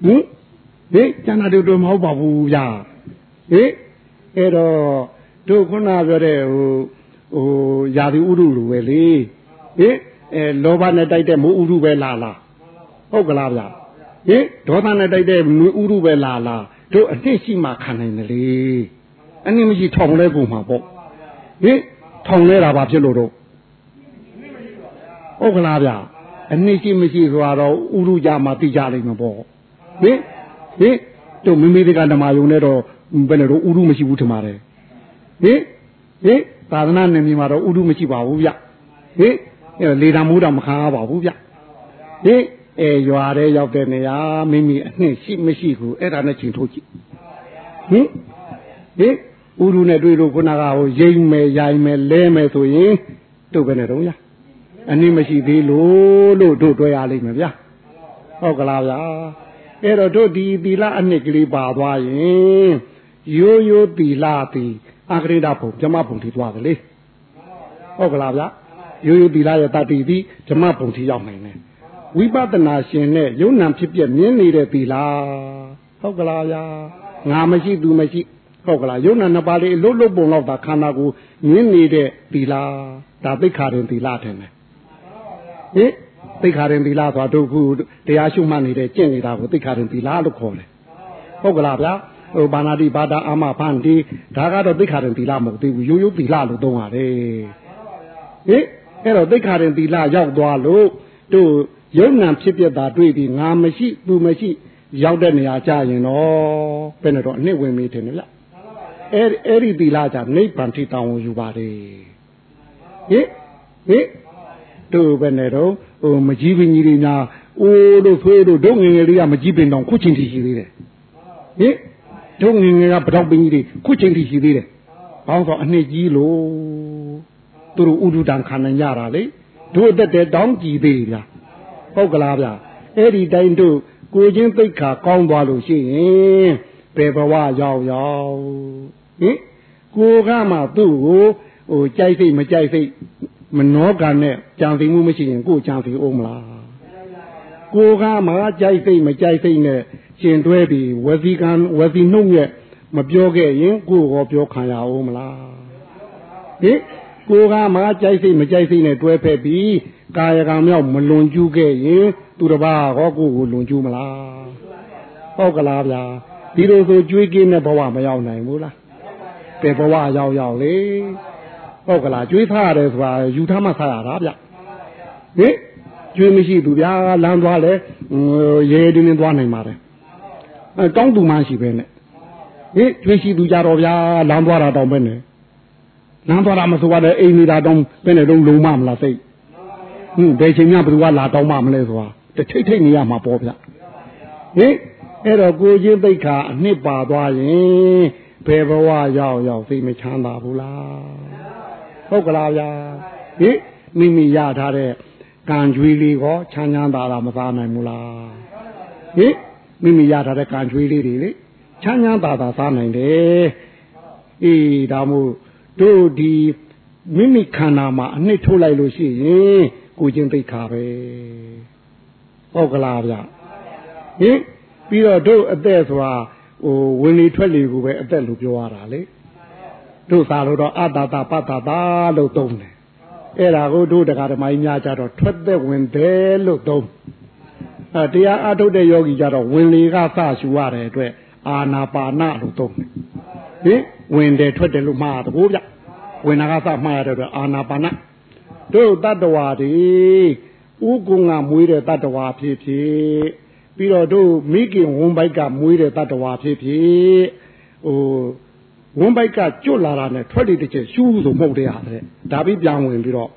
ဟင်ဟေးကျန်တာတို့မဟုတ်ပါဘူးဗျာဟေးအဲ့တော့တို့ခုနပြောတဲ့ဟိုဟိုယာတိဥရုလိုပဲလေဟေး အဲလောဘနဲ့တိုက်တဲ့မိုးဥရုပဲလာလားဟုတ်ကလားဗျာဟေးဒေါသနဲ့တိုက်တဲ့မိုးဥရုပဲလာလားတို့အနှစ်ရှိမှခံနိုင်တယ်လေအနှစ်မရှိထောင်လဲကုန်မှာပေါ့ဟေးထောင်လဲတာဘာဖြစ်လို့တော့ဟုတ်ကလားဗျာအနှစ်ရှိမရှိဆိုတော့ဥရုကြမှာသိကြလိမ့်မယ်ပေါ့ဟေးဟင်တို့မိမိတကဓမ္မယုံနဲ့တော့ဘယ်နဲ့တော့ဥရုမရှိဘူးထင်ပါတယ်ဟင်ဟင်သာသနာနယ်မြေမှာတော့ဥရုမရှိပါဘူးဗျဟင် လေတာမိုးတာမခံရပါဘူးဗျဟင်အဲရွာတဲ့ရောက်တဲ့နေရာမိမိအနှစ်ရှိမရှိဘူးအဲ့ဒါနဲ့ချိန်ထိုးကြည့်ဟင်ဟင်ဥရုနဲ့တွေ့လို့ခုနကဟိုရိမ့်မယ်ရိုင်မယ်လဲမယ်ဆိုရင်တို့ပဲနဲ့တော့ရအနည်းမရှိသေးလို့လို့တို့တွေ့ရလိမ့်မယ်ဗျာဟုတ်ကလားဗျာအဲ့တော့တို့ဒီသီလအနှစ်ကလေးပါသွားရင်ရိုးရိုးသီလသည်အဂရိဒဘုံဓမ္မဘုံထိသွားတယ်လေဟုတ်ကလားဗျ ရိုးရိုးသီလရဲ့တတိသည်ဓမ္မဘုံထိရောက်နိုင်တယ်ဝိပဿနာရှင်နဲ့ယုံနံဖြစ်ပြမြင်နေတဲ့သီလဟုတ်ကလားဗျာငါမရှိသူမရှိဟုတ်ကလားယုံနံနှစ်ပါးလေးလှုပ်လှုပ်ပုံတော့တာခန္ဓာကိုမြင်နေတဲ့သီလဒါသိခါရင်သီလထင်တယ်ဟင်သိခါရင်သီလဆိုတာတို့ခုတရားရှုမှတ်နေတဲ့ကျင့်နေတာကိုသိခါရင်သီလလို့ခေါ်တယ်ဟုတ်ကလားဗျာဟိုဘာနာတိဘာတာအာမဖန်ဒီဒါကတော့သိခါရင်သီလမဟုတ်သေးဘူးရိုးရိုးသီလလို့သုံးရတယ်ဟင် အဲ့တော့သိခါရင်သီလရောက်သွားလို့တို့ယုံနံဖြစ်ပြတာတွေ့ပြီးငါမရှိသူမရှိ ရောက်တဲ့နေရာကြရင်တော့ဘယ်နဲ့တော့အနှစ်ဝင်မိတယ်နော်ဗျအဲ့အဲ့ဒီသီလじゃနိဗ္ဗာန်ထိတောင်းယူပါတယ်ဟင်ဟင်တို့ပဲနဲ့တော့ဟိုမကြီးပင်ကြီးတွေများဟအိုးတို့ဆွေးတို့ဒုငငယ်လေးကမကြည့်ပင်တော့ခုချင်းတီရှိသေးတယ်ဟင်ဒုငငယ်ကပတောက်ပင်ကြီးတွေခုချင်းတီရှိသေးတယ်ဘောင်းဆိုအနှစ်ကြီးလို့ သူတို့ဥဒုတံခံနိုင်ကြတာလေတို့အသက်တဲ့တောင်းကြည်သေးဗျာဟုတ်ကလားဗျာအဲ့ဒီတိုင်းတို့ကိုချင်းသိက္ခာကောင်းသွားလို့ရှိရင်ဘယ်ဘဝရောက်ရောက်ဟင်ကိုကမှသူ့ကိုဟိုကြိုက်စိတ်မကြိုက်စိတ်မနှောကနဲ့ကြံသိမှုမရှိရင်ကိုကြံသိအောင်မလားကိုကမှကြိုက်စိတ်မကြိုက်စိတ်နဲ့ရှင်တွဲပြီးဝစီကံဝစီနှုတ်ရဲ့မပြောခဲ့ရင်ကိုရောပြောခံရအောင်မလားဟင် ကိုကမှကြိုက်စိတ်မကြိုက်စိတ်နဲ့တွဲဖက်ပြီးကာယကံမြောက်မလွန်ကျူးခဲ့ရင်သူတစ်ပါးဟောကိုကိုလွန်ကျူးမလားဟုတ်ကလားဗျာဒီလိုဆိုကြွေးကင်းတဲ့ဘဝမရောက်နိုင်ဘူးလားတဲ့ဘဝရောက်ရောက်လေဟုတ်ကလားကြွေးထားရတယ်ဆိုတာယူထားမှဆရတာဗျဟင်ကြွေးမရှိသူဗျာလမ်းသွားလဲရဲတင်းတင်းသွားနိုင်ပါတယ်အဲတောင်းသူမှရှိပဲနဲ့ဟင်ကြွေးရှိသူကြတော့ဗျာလမ်းသွားတာတောင်းပဲနဲ့ လမ်းသွားတာမဆိုရတဲ့အိမ်နေတာတောင်းပဲနဲ့တော့လုံးမမလားစိတ်ဟင်ဘယ်ချိန်မှဘယ်သူကလာတောင်းမှမလဲဆိုတာတထိတ်ထိတ်နေရမှာပေါ့ဗျဟင်အဲ့တော့ကိုချင်းသိက္ခာအနှစ်ပါသွားရင်ဘယ်ဘဝရောက်ရောက်သိမချမ်းသာဘူးလားဟုတ်ကလားဗျာဟင်မိမိရထားတဲ့ကံကြွေးလေးကောချမ်းချမ်းသာတာမစားနိုင်ဘူးလားဟင်မိမိရထားတဲ့ကံကြွေးလေးတွေလေချမ်းချမ်းသာသာစားနိုင်တယ်အေးဒါမို့ တို့ဒီမိမိခန္ဓာမှာအနှစ်ထုတ်လိုက်လို့ရှိရင်ကိုချင်းသိက္ခာပဲဟုတ်ကလားဗျဟင်ပြီးတော့တို့အသက်ဆိုတာဟိုဝင်လေထွက်လေကိုပဲအသက်လို့ပြောရတာလေတို့သာလို့တော့အတ္တတာပတ္တတာလို့သုံးတယ်အဲ့ဒါကိုတို့တရားဓမ္မကြီးများကြတော့ထွက်သက်ဝင်တယ်လို့သုံးအဲတရားအထုတ်တဲ့ယောဂီကြတော့ဝင်လေကစရှူရတဲ့အတွက်အာနာပါနလို့သုံးတယ်ဟင် ဝင်တယ်ထွက်တယ်လို့မှားတယ်ကိုဗျဝင်တာကစမှားရတဲ့အတွက်အာနာပါနတို့တတ္တဝါတွေဥကုံကမွေးတဲ့တတ္တဝါဖြစ်ဖြစ်ပြီးတော့တို့မိခင်ဝန်းပိုက်ကမွေးတဲ့တတ္တဝါဖြစ်ဖြစ်ဟိုဝန်းပိုက်ကကျွတ်လာတာနဲ့ထွက်လေတစ်ချက်ရှူးဆိုမှုတ်တဲ့ဟာတဲ့ဒါပြီးပြန်ဝင်ပြီးတော့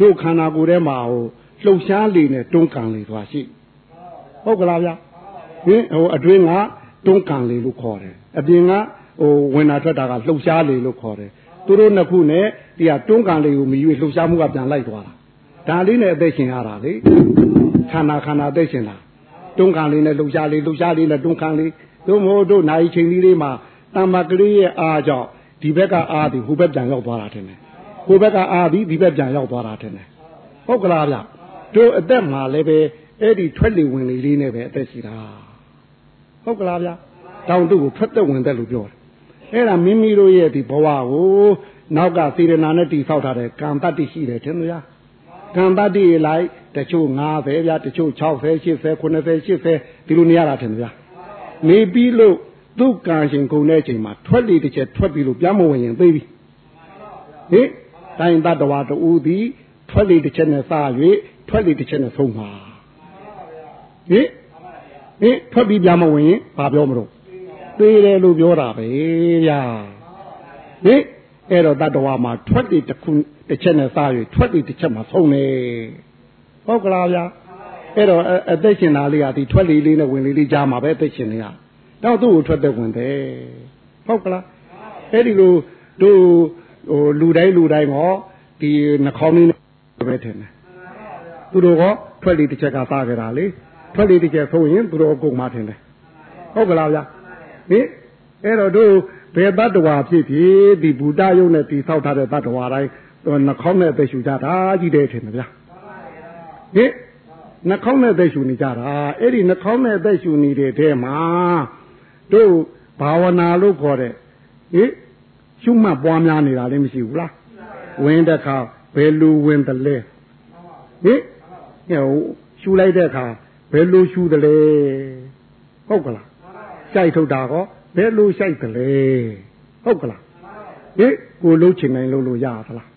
တို့ခန္ဓာကိုယ်ထဲမှာဟိုလှုပ်ရှားလေနဲ့တွန်းကန်လေဆိုတာရှိဟုတ်ကလားဗျဟင်ဟိုအတွင်းကတွန်းကန်လေလို့ခေါ်တယ်အပြင်က ဟိုဝင်တာထွက်တာကလှုပ်ရှားလေလို့ခေါ်တယ်သူတို့နှစ်ခုနဲ့ဒီကတွန်းကန်လေးကိုမြည်လှုပ်ရှားမှုကပြန်လိုက်သွားတာဒါလေးနဲ့အသက်ရှင်ရတာလေခန္ဓာခန္ဓာအသက်ရှင်တာတွန်းကန်လေးနဲ့လှုပ်ရှားလေးလှုပ်ရှားလေးနဲ့တွန်းကန်လေးတို့မို့တို့နိုင်ချိန်လေးလေးမှာတမ္မာကလေးရဲ့အားကြောင့်ဒီဘက်ကအားဒီဟိုဘက်ပြန်ရောက်သွားတာထင်တယ်ဟိုဘက်ကအားဒီဒီဘက်ပြန်ရောက်သွားတာထင်တယ်ဟုတ်ကလားဗျတို့အသက်မှာလည်းပဲအဲ့ဒီထွက်လေဝင်လေလေးနဲ့ပဲအသက်ရှိတာဟုတ်ကလားဗျတောင်တို့ကိုထွက်သက်ဝင်သက်လို့ပြောတယ် အဲ့ဒါမိမိတို့ရဲ့ဒီဘဝကိုနောက်ကစေရနာနဲ့တိဆောက်ထားတဲ့ကံတတ္တိရှိတယ်ထင်မလားကံတတ္တိလိုက်တချို့90ဗျာတချို့60 80 90 80ဒီလိုနေရတာထင်မလားနေပြီးလို့သူ့ကံရှင်ကုန်တဲ့အချိန်မှာထွက်လေတစ်ချက်ထွက်ပြီးလို့ပြန်မဝင်ရင်သိပြီဟင်တိုင်းတတဝါတူသည်ထွက်လေတစ်ချက်နဲ့စ၍ထွက်လေတစ်ချက်နဲ့ဆုံးမှာဟင်ဟင်ထွက်ပြီးပြန်မဝင်ရင်ဘာပြောမလို့ သေးတယ်လို့ပြောတာပဲဗျာဟင်အဲ့တော့တတဝါမှာထွက်လေတစ်ခုတစ်ချက်နဲ့စ၍ထွက်လေတစ်ချက်မှာဆုံးနေဟုတ်ကလားဗျာအဲ့တော့အသက်ရှင်သားလေးကဒီထွက်လေလေးနဲ့ဝင်လေလေးကြားမှာပဲအသက်ရှင်နေရတော့သူ့ကိုထွက်သက်ဝင်တယ်ဟုတ်ကလားအဲ့ဒီလိုတို့ဟိုလူတိုင်းလူတိုင်းဟောဒီနှာခေါင်းလေးပဲထင်တယ်သူတို့ကထွက်လေတစ်ချက်ကစားကြတာလေထွက်လေတစ်ချက်ဆုံးရင်သူတို့ကုန်မှထင်တယ်ဟုတ်ကလားဗျာ ဟင်အဲ့တော့တို့ဘယ်တတ္တဝါဖြစ်ဖြစ်ဒီဘူတယုံနဲ့တိဆောက်ထားတဲ့တတ္တဝါတိုင်းနှာခေါင်းနဲ့သက်ရှူကြတာကြီးတယ်ထင်တယ်ဗျာဟင်နှာခေါင်းနဲ့သက်ရှူနေကြတာအဲ့ဒီနှာခေါင်းနဲ့သက်ရှူနေတဲ့ထဲမှာတို့ဘာဝနာလို့ခေါ်တဲ့ဟိရှုမှတ်ပွားများနေတာလည်းမရှိဘူးလားဝင်တဲ့အခါဘယ်လိုဝင်တယ်လဲဟိဟိုရှူလိုက်တဲ့အခါဘယ်လိုရှူတယ်လဲဟုတ်ကလား ကြိုက်ထုတ်တာကောဘယ်လိုရှိုက်တယ်လဲဟုတ်ကလားဟိကိုလုံးချင်နိုင်လို့လို့ရသလား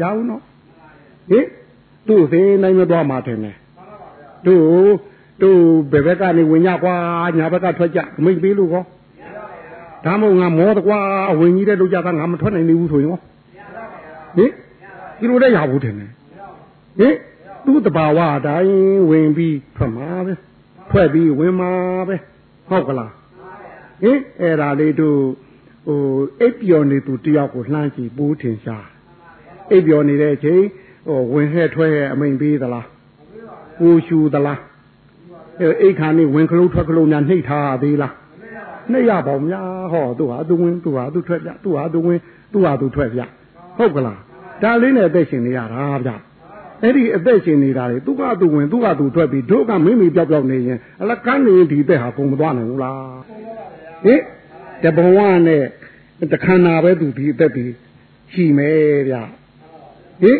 ရဘူးနော်ဟိသူ့သေးနိုင်မသွားမှာတယ်နဲ့တို့တို့ဘယ်ဘက်ကနေဝင်ကြကွာညာဘက်ကထွက်ကြအမိတ်ပေးလို့ကောဒါမို့ငါမောတကွာအဝင်ကြီးတဲ့တို့ကြတာငါမထွက်နိုင်နေဘူးဆိုရင်ဟင်ဒီလိုတဲ့ရဘူးတယ်ဟင်သူ့တဘာဝအတိုင်းဝင်ပြီးထွက်မှာပဲထွက်ပြီးဝင်မှာပဲ ဟုတ်ကလားဟင်အဲ့ဒါလေးတို့ဟိုအိပ်ပျော်နေသူတယောက်ကိုလှမ်းကြည့်ပူးထင်ရှားအိပ်ပျော်နေတဲ့အချိန်ဟိုဝင်ဟဲ့ထွက်ဟဲ့အမိန်ပေးသလားပူရှူသလားအိတ်ခါနေဝင်ကလေးထွက်ကလေးများနှိပ်ထားသေးလားနှိပ်ရပါဦးများဟောသူဟာသူဝင်သူဟာသူထွက်ပြသူဟာသူဝင်သူဟာသူထွက်ပြဟုတ်ကလားဒါလေးနဲ့အသက်ရှင်နေရတာဗျ အဲ့ဒီအသက်ရှင်နေတာလေသူကသူဝင်သူကသူထွက်ပြီးတို့ကမိမိပြောက်ပြောက်နေရင်အလကန်းနေဒီသက်ဟာကုန်မသွားနိုင်ဘူးလားဟင်တဘဝနဲ့တခန္ဓာပဲသူဒီအသက်ပြီးရှိမယ်ဗျဟင်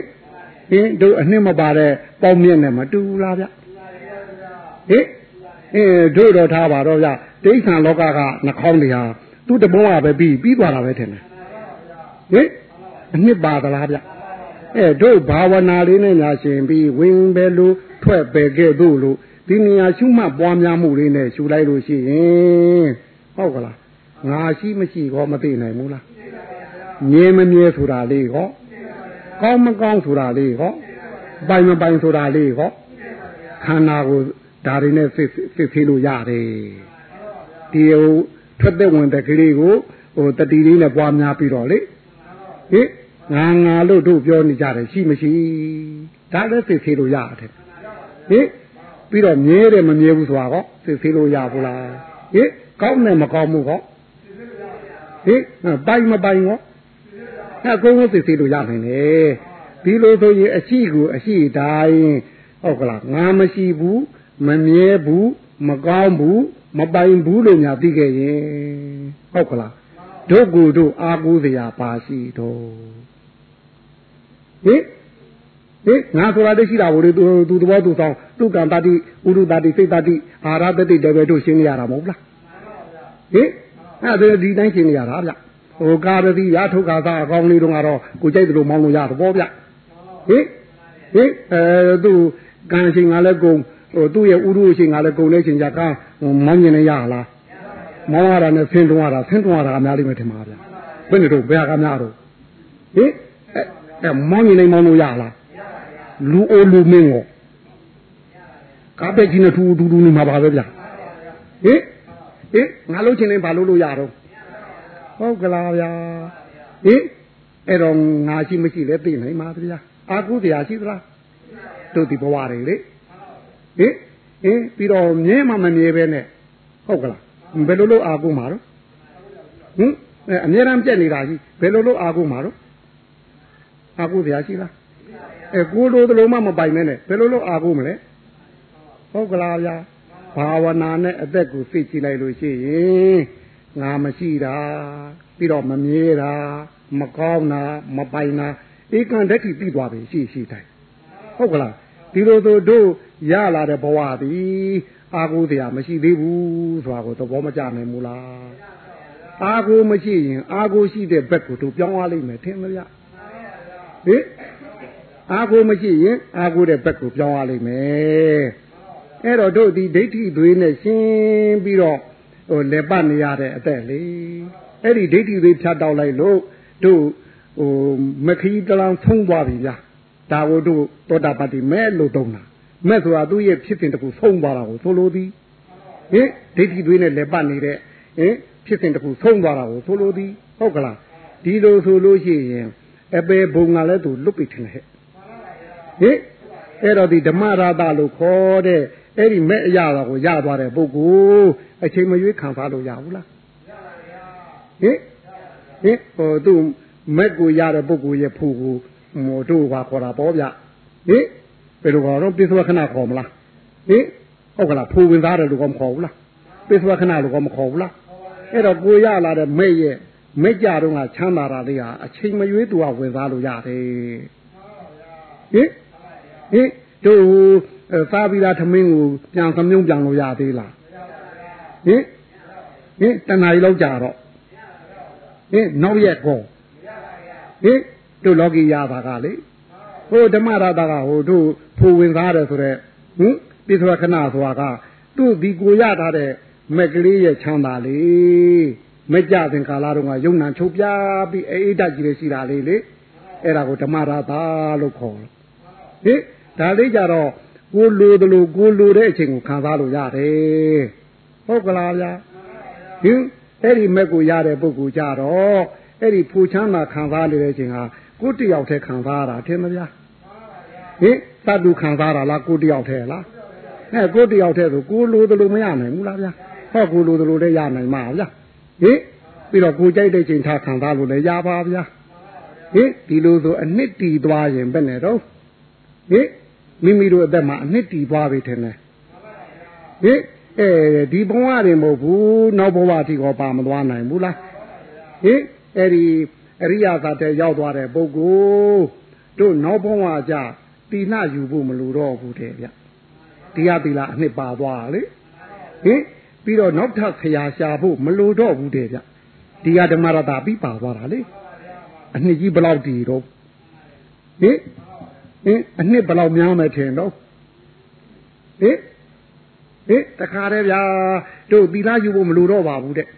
ဟင်တို့အနှစ်မပါတဲ့ပေါင်းမြင့်နဲ့မတူဘူးလားဗျဟင်အဲတို့တော့ထားပါတော့ဗျဒိဋ္ဌံလောကကနှာခေါင်းတွေဟာသူ့တဘဝပဲပြီးပြီးသွားတာပဲထင်တယ်ဟင်အနှစ်ပါသလားဗျ အဲတို့ဘာဝနာလေးနဲ့ညာရှင်ပြီးဝင်ပဲလို့ထွက်ပဲခဲ့တို့လို့ဒီနေရာရှုမှတ်ပွားများမှုလေးနဲ့ရှုလိုက်လို့ရှိရင်ဟုတ်ကလားငါရှိမရှိကောမသိနိုင်ဘူးလားမြဲမမြဲဆိုတာလေးဟောကောင်းမကောင်းဆိုတာလေးဟောပိုင်မပိုင်ဆိုတာလေးဟောခန္ဓာကိုဒါတွေနဲ့စစ်စစ်သေးလို့ရတယ်ဒီဟိုထွက်တဲ့ဝင်တဲ့ကလေးကိုဟိုတတိလေးနဲ့ပွားများပြီးတော့လေဟ င်ငါငါလို့တို့ပြောနေကြတယ်ရှိမရှိဒါလည်းစစ်သေးလို့ရတယ်ဟင်ပြီးတော့မြဲတယ်မမြဲဘူးဆိုတာဟောစစ်သေးလို့ရဘူးလားဟင်ကောင်းတယ်မကောင်းဘူးဟောဟင်ပိုင်မပိုင်ဟောအကုန်လုံးစစ်သေးလို့ရနိုင်တယ်ဒီလိုဆိုရင်အရှိကိုအရှိတိုင်းဟုတ်ကလားငါမရှိဘူးမမြဲဘူးမကောင်းဘူးမပိုင်ဘူးလို့ညာသိခဲ့ရင်ဟုတ်ကလားဒုက္ကူတို့အာကိုးစရာပါရှိတော့ ဟင်ဟင်ငါဆိုတာတည်းရှိတာဘို့လေသူသူသဘောသူဆောင်သူကံတတိဥရုတတိစိတ်တတိအာရတတိတပည့်တို့ရှင်းနေရတာမဟုတ်လားဟင်အဲ့ဒါဒီတိုင်းရှင်းနေရတာဗျဟိုကာရတိရထုတ်ကာသာအကောင်းလေးတော့ကတော့ကိုကြိုက်တယ်လို့မောင်းလို့ရသဘောဗျဟင်ဟင်အဲသူကံရှင်ကလည်းကုန်ဟိုသူ့ရဲ့ဥရုရှင်ကလည်းကုန်နေရှင်ကြကမောင်းမြင်နေရလားမောင်းရတာနဲ့ဆင်းတွန်းရတာဆင်းတွန်းရတာအများကြီးပဲထင်ပါဗျဘယ်နဲ့တော့ဘယ်ကများတော့ဟင် အဲမောင်းမြင်နေမောင်းလို့ရလားလူအိုလူမင်းကိုကားပဲကြီးနဲ့ထူထူထူနေမှာပါပဲဗျဟင်ဟင်ငါလုံးချင်းနေဘာလို့လို့ရတော့ဟုတ်ကလားဗျာဟင်အဲ့တော့ငါရှိမရှိလဲသိနိုင်ပါဗျာအာကုတရားရှိသလားတို့ဒီဘဝတွေလေဟင်ဟင်ပြီးတော့မြဲမှမမြဲပဲနဲ့ဟုတ်ကလားဘယ်လိုလုပ်အာကုမှာတော့ဟင်အမြဲတမ်းပြက်နေတာကြီးဘယ်လိုလုပ်အာကုမှာတော့ အာကုတရားရှိလားအဲကိုလိုတလုံးမှမပိုင်နဲ့ဘယ်လိုလုပ်အာကုမလဲဟုတ်ကလားဗျာဘာဝနာနဲ့အသက်ကိုသိကြည့်လိုက်လို့ရှိရင်ငါမရှိတာပြီးတော့မမြဲတာမကောင်းတာမပိုင်တာဧကံဓာတ်တိပြီးသွားပြီရှိရှိတိုင်းဟုတ်ကလားဒီလိုဆိုတို့ရလာတဲ့ဘဝသည်အာကိုတရားမရှိသေးဘူးဆိုတာကိုသဘောမကျနိုင်ဘူးလားအာကိုမရှိရင်အာကိုရှိတဲ့ဘက်ကိုတို့ပြောင်းသွားလိမ့်မယ်ထင်မလား ဟင်အာကိုမရှိရင်အာကိုတဲ့ဘက်ကိုပြောင်းသွားလိမ့်မယ်အဲ့တော့တို့ဒီဒိဋ္ဌိသွေးနဲ့ရှင်းပြီးတော့ဟိုလက်ပတ်နေရတဲ့အသက်လေအဲ့ဒီဒိဋ္ဌိသွေးဖြတ်တောက်လိုက်လို့တို့ဟိုမခီးတလန်းဖုံးသွားပြီဗျာဒါကိုတို့သောတာပတ္တိမဲ့လို့တုံးတာမဲ့ဆိုတာသူ့ရဲ့ဖြစ်စဉ်တခုဖုံးသွားတာကိုဆိုလိုသည်ဟင်ဒိဋ္ဌိသွေးနဲ့လက်ပတ်နေတဲ့ဟင်ဖြစ်စဉ်တခုဖုံးသွားတာကိုဆိုလိုသည်ဟုတ်ကလားဒီလိုဆိုလို့ရှိရင် အပေဘုံကလည်းသူလွတ်ပြီထင်တယ်ဟဲ့ဟင်အဲ့တော့ဒီဓမ္မရာသလို့ခေါ်တဲ့အဲ့ဒီမဲ့အရာကိုရသွားတဲ့ပုဂ္ဂိုလ်အချိန်မရွေးခံစားလို့ရဘူးလားဟင်ဟင်ဟိုသူမဲ့ကိုရတဲ့ပုဂ္ဂိုလ်ရဲ့ဖို့ကိုဟိုတို့ကခေါ်တာပေါ့ဗျဟင်ဘယ်လိုခေါ်တော့ပိဿဝခဏခေါ်မလားဟင်ဟုတ်ကလားဖူဝင်သားတယ်လို့ကမခေါ်ဘူးလားပိဿဝခဏလို့ကမခေါ်ဘူးလားအဲ့တော့ကိုရလာတဲ့မဲ့ရဲ့ မဲ့ကြတော့ကချမ်းသာတာလေးဟာအချိန်မရွေးသူကဝင်သားလို့ရတယ်ဟင်ဟင်တို့စားပြီးသားသမင်းကိုပြန်သမြုံပြန်လို့ရသေးလားဟင်ဟင်တဏှာကြီးလောက်ကြတော့ဟင်နောက်ရက်ကောဟင်တို့လောကီရတာကလေဟိုဓမ္မရတာကဟိုတို့ဖိုဝင်သားတယ်ဆိုတော့ဟင်ပိဿဝခဏဆိုတာကသူ့ဒီကိုရထားတဲ့မက်ကလေးရဲ့ချမ်းသာလေး မကြတဲ့ကာလတုန်းကယုံနာချုပ်ပြပြီးအေးဓာတ်ကြီးလေးရှိတာလေးလေအဲ့ဒါကိုဓမ္မရတာလို့ခေါ်တယ်ဟင်ဒါလေးကြတော့ကိုလိုတယ်လို့ကိုလိုတဲ့အချိန်ကိုခံစားလို့ရတယ်ဟုတ်ကလားဗျာဟင်အဲ့ဒီမက်ကိုရတဲ့ပုဂ္ဂိုလ်ကြတော့အဲ့ဒီဖူချမ်းသာခံစားနေတဲ့အချိန်ဟာကိုတယောက်တည်းခံစားရတာထင်မဗျာဟင်သတ္တုခံစားတာလားကိုတယောက်တည်းလားအဲကိုတယောက်တည်းဆိုကိုလိုတယ်လို့မရနိုင်ဘူးလားဗျာဟောကိုလိုတယ်လို့လည်းရနိုင်မှာဗျာ ဟင်ပြီးတော့ကိုကြိုက်တဲ့ချိန်ထားခံစားလို့လည်းရပါဗျာဟင်ဒီလိုဆိုအနှစ်တည်သွားရင်ဘယ်နဲ့တော့ဟင်မိမိတို့အသက်မှာအနှစ်တည်သွားပြီထင်တယ်ဟင်အဲဒီဘဝတွေမဟုတ်ဘူးနောက်ဘဝအထိကောပါမသွားနိုင်ဘူးလားဟင်အဲ့ဒီအရိယာသတ်တဲ့ရောက်သွားတဲ့ပုဂ္ဂိုလ်တို့နောက်ဘဝကြတီလယူဖို့မလိုတော့ဘူးတဲ့ဗျဒီရတီလာအနှစ်ပါသွားလေဟင် ပြီးတော့နောက်ထပ်ခရာရှာဖို့မလိုတော့ဘူးတဲ့ဗျဒီကဓမ္မရတာပြီးပါသွားတာလေအနှစ်ကြီးဘလောက်တည်တော့ဟင်ဟင်အနှစ်ဘလောက်များမယ်ထင်တော့ဟင်ဟင်တခါတည်းဗျာတို့သီလယူဖို့မလိုတော့ပါဘူးတဲ့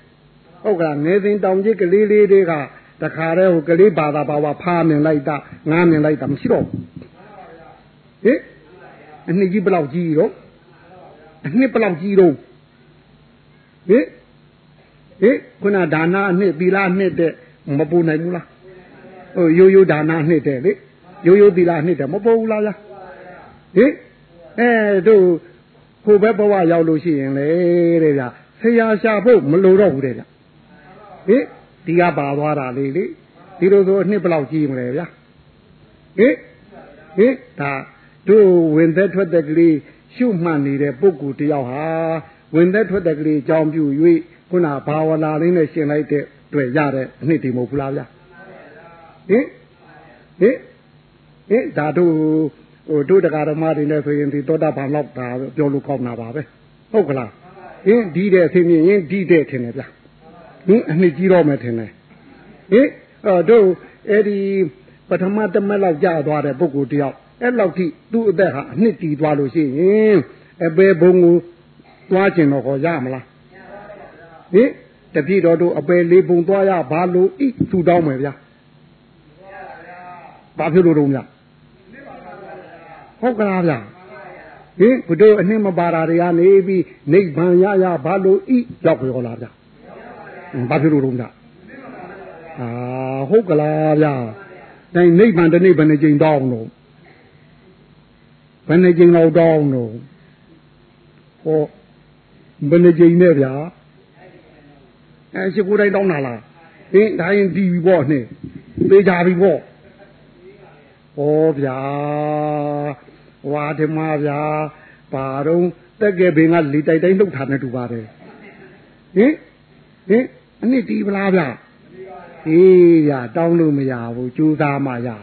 ဟုတ်ကဲ့ငယ်စဉ်တောင်ကြီးကလေးလေးတွေကတခါတည်းဟိုကလေးဘာသာဘာဝဖားမြင်လိုက်တာငားမြင်လိုက်တာမရှိတော့ဘူးဟင်အနှစ်ကြီးဘလောက်ကြီးတော့အနှစ်ဘလောက်ကြီးတော့ ဟင်ဟင်ခုနဒါနာအနှစ်သီလအနှစ်တဲ့မပူနိုင်ဘူးလားဟိုရိုးရိုးဒါနာအနှစ်တဲ့လေရိုးရိုးသီလအနှစ်တဲ့မပူဘူးလားဗျာဟင်အဲတို့ကိုပဲဘဝရောက်လို့ရှိရင်လေတဲ့ဗျာဆရာရှာဖို့မလိုတော့ဘူးတဲ့ဗျာဟင်ဒီကပါသွားတာလေးလေဒီလိုဆိုအနှစ်ဘလောက်ကြီးမလဲဗျာဟင်ဟင်ဒါတို့ဝင်သက်ထွက်တဲ့ကလေးရှုမှတ်နေတဲ့ပုဂ္ဂိုလ်တယောက်ဟာ ဝင်သက်ထွက်တဲ့ကလေးအကြောင်းပြု၍ခုနဘာဝနာလေးနဲ့ရှင်းလိုက်တဲ့တွေ့ရတဲ့အနှစ်တည်းမဟုတ်ဘူးလားဗျာဟင်ဟင်ဟင်ဒါတို့ဟိုတို့တရားဓမ္မတွေနဲ့ဆိုရင်ဒီသောတာပန်လောက်တာပြောလို့ကောင်းတာပါပဲဟုတ်ကလားဟင်ဒီတဲ့အသိမြင်ရင်ဒီတဲ့ထင်တယ်ဗျာဟင်အနှစ်ကြီးတော့မယ်ထင်တယ်ဟင်အော်တို့အဲ့ဒီပထမတမက်လောက်ကြာသွားတဲ့ပုဂ္ဂိုလ်တယောက်အဲ့လောက်ထိသူ့အသက်ဟာအနှစ်တည်သွားလို့ရှိရင်အပေဘုံကို သွားကျင်တော့ခေါ်ရမလားဟင်တပြည့်တော်တို့အပေလေးပုံသွားရဘာလို့ဣသူတောင်းမယ်ဗျာဘာဖြစ်လို့တော့ဗျာဟုတ်ကလားဗျာဟင်ဘုတို့အနှင်းမပါတာတွေကနေပြီးနိဗ္ဗာန်ရရဘာလို့ဣရောက်ပြောလားဗျာဘာဖြစ်လို့တော့ဗျာအာဟုတ်ကလားဗျာတိုင်းနိဗ္ဗာန်တနေ့ဘယ်နှကြိမ်တောင်းလို့ဘယ်နှကြိမ်လောက်တောင်းလို့ဟော ဘယ်နှကြိမ်နဲ့ဗျာအဲရှိကိုယ်တိုင်တောင်းတာလားဟင်ဒါရင်ဒီပြီပေါ့နှင်းသေးကြပြီပေါ့ဟောဗျာဝါဓမ္မဗျာဘာတော့တက်ကဲဘင်ကလေတိုက်တိုင်းလှုပ်ထားနေတူပါတယ်ဟင်ဟင်အနစ်တီးပလားဗျာဟေးဗျာတောင်းလို့မရဘူးကြိုးစားမှရတာ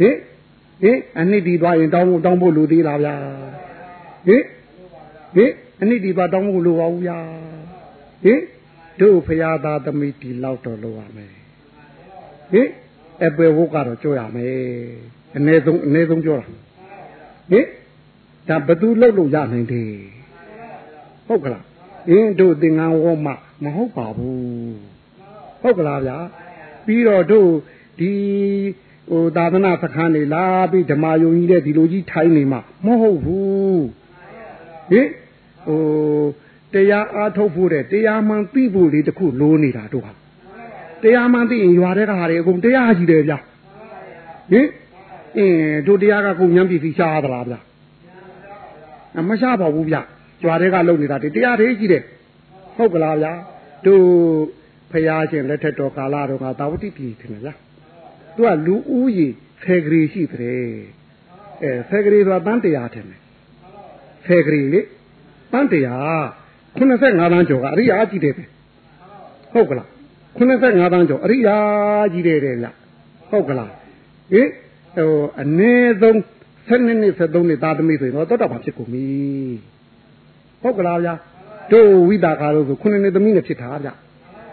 ဟင်ဟင်အနစ်တီးသွားရင်တောင်းဖို့တောင်းဖို့လိုသေးလားဗျာဟင်ဟင် အနစ်တီးသွားတောင်းဖို့လိုပါဘူးဗျာဟင်တို့ဖရာသားသမီးတီလောက်တော့လိုရမယ်ဟင်အပေဝုတ်ကတော့ကြွရမယ်အ ਨੇ ဆုံးအ ਨੇ ဆုံးပြောတာဟင်ဒါဘသူလှုပ်လို့ရနိုင်တယ်ဟုတ်ကလားအင်းတို့သင်္ကန်းဝေါမမဟုတ်ပါဘူးဟုတ်ကလားဗျာပြီးတော့တို့ဒီဟိုသာသနာစခန်းနေလာပြီးဓမ္မယုံကြီးတဲ့ဒီလိုကြီးထိုင်းနေမှာမဟုတ်ဘူးဟင် ဟိုတရားအားထုတ်ဖို့တဲ့တရားမှန်သိဖို့လေးတခုလိုနေတာတို့ဟာတရားမှန်သိရင်ရွာတဲ့ကဟာတွေအကုန်တရားကြီးတယ်ဗျာဟင်အင်းတို့တရားကကုန်ဉာဏ်ပြည်စီရှားသလားဗျာမရှားပါဘူးဗျကြွားတဲ့ကလုံနေတာတရားသေးကြီးတယ်ဟုတ်ကလားဗျာတို့ဖရာရှင်လက်ထက်တော်ကာလတော်ကသာဝတိပြည်ထင်လားသူကလူဦးရေဆယ်ကလေးရှိတယ်အဲဆယ်ကလေးဆိုတာတန်းတရားထင်တယ်ဆယ်ကလေး လေတန်းတရား85တန်းကျော်ကအရိယာကြီးတယ်ပဲဟုတ်ကလား85တန်းကျော်အရိယာကြီးတယ်တဲ့ဗျဟုတ်ကလားဟင်ဟိုအနည်းဆုံး7နှစ်နဲ့73နှစ်သားသမီးဆိုရင်တော့တောတာပါဖြစ်ကုန်ပြီဟုတ်ကလားဗျာတို့ဝိတာကာလို့ဆို9နှစ်သမီးနဲ့ဖြစ်တာဗျ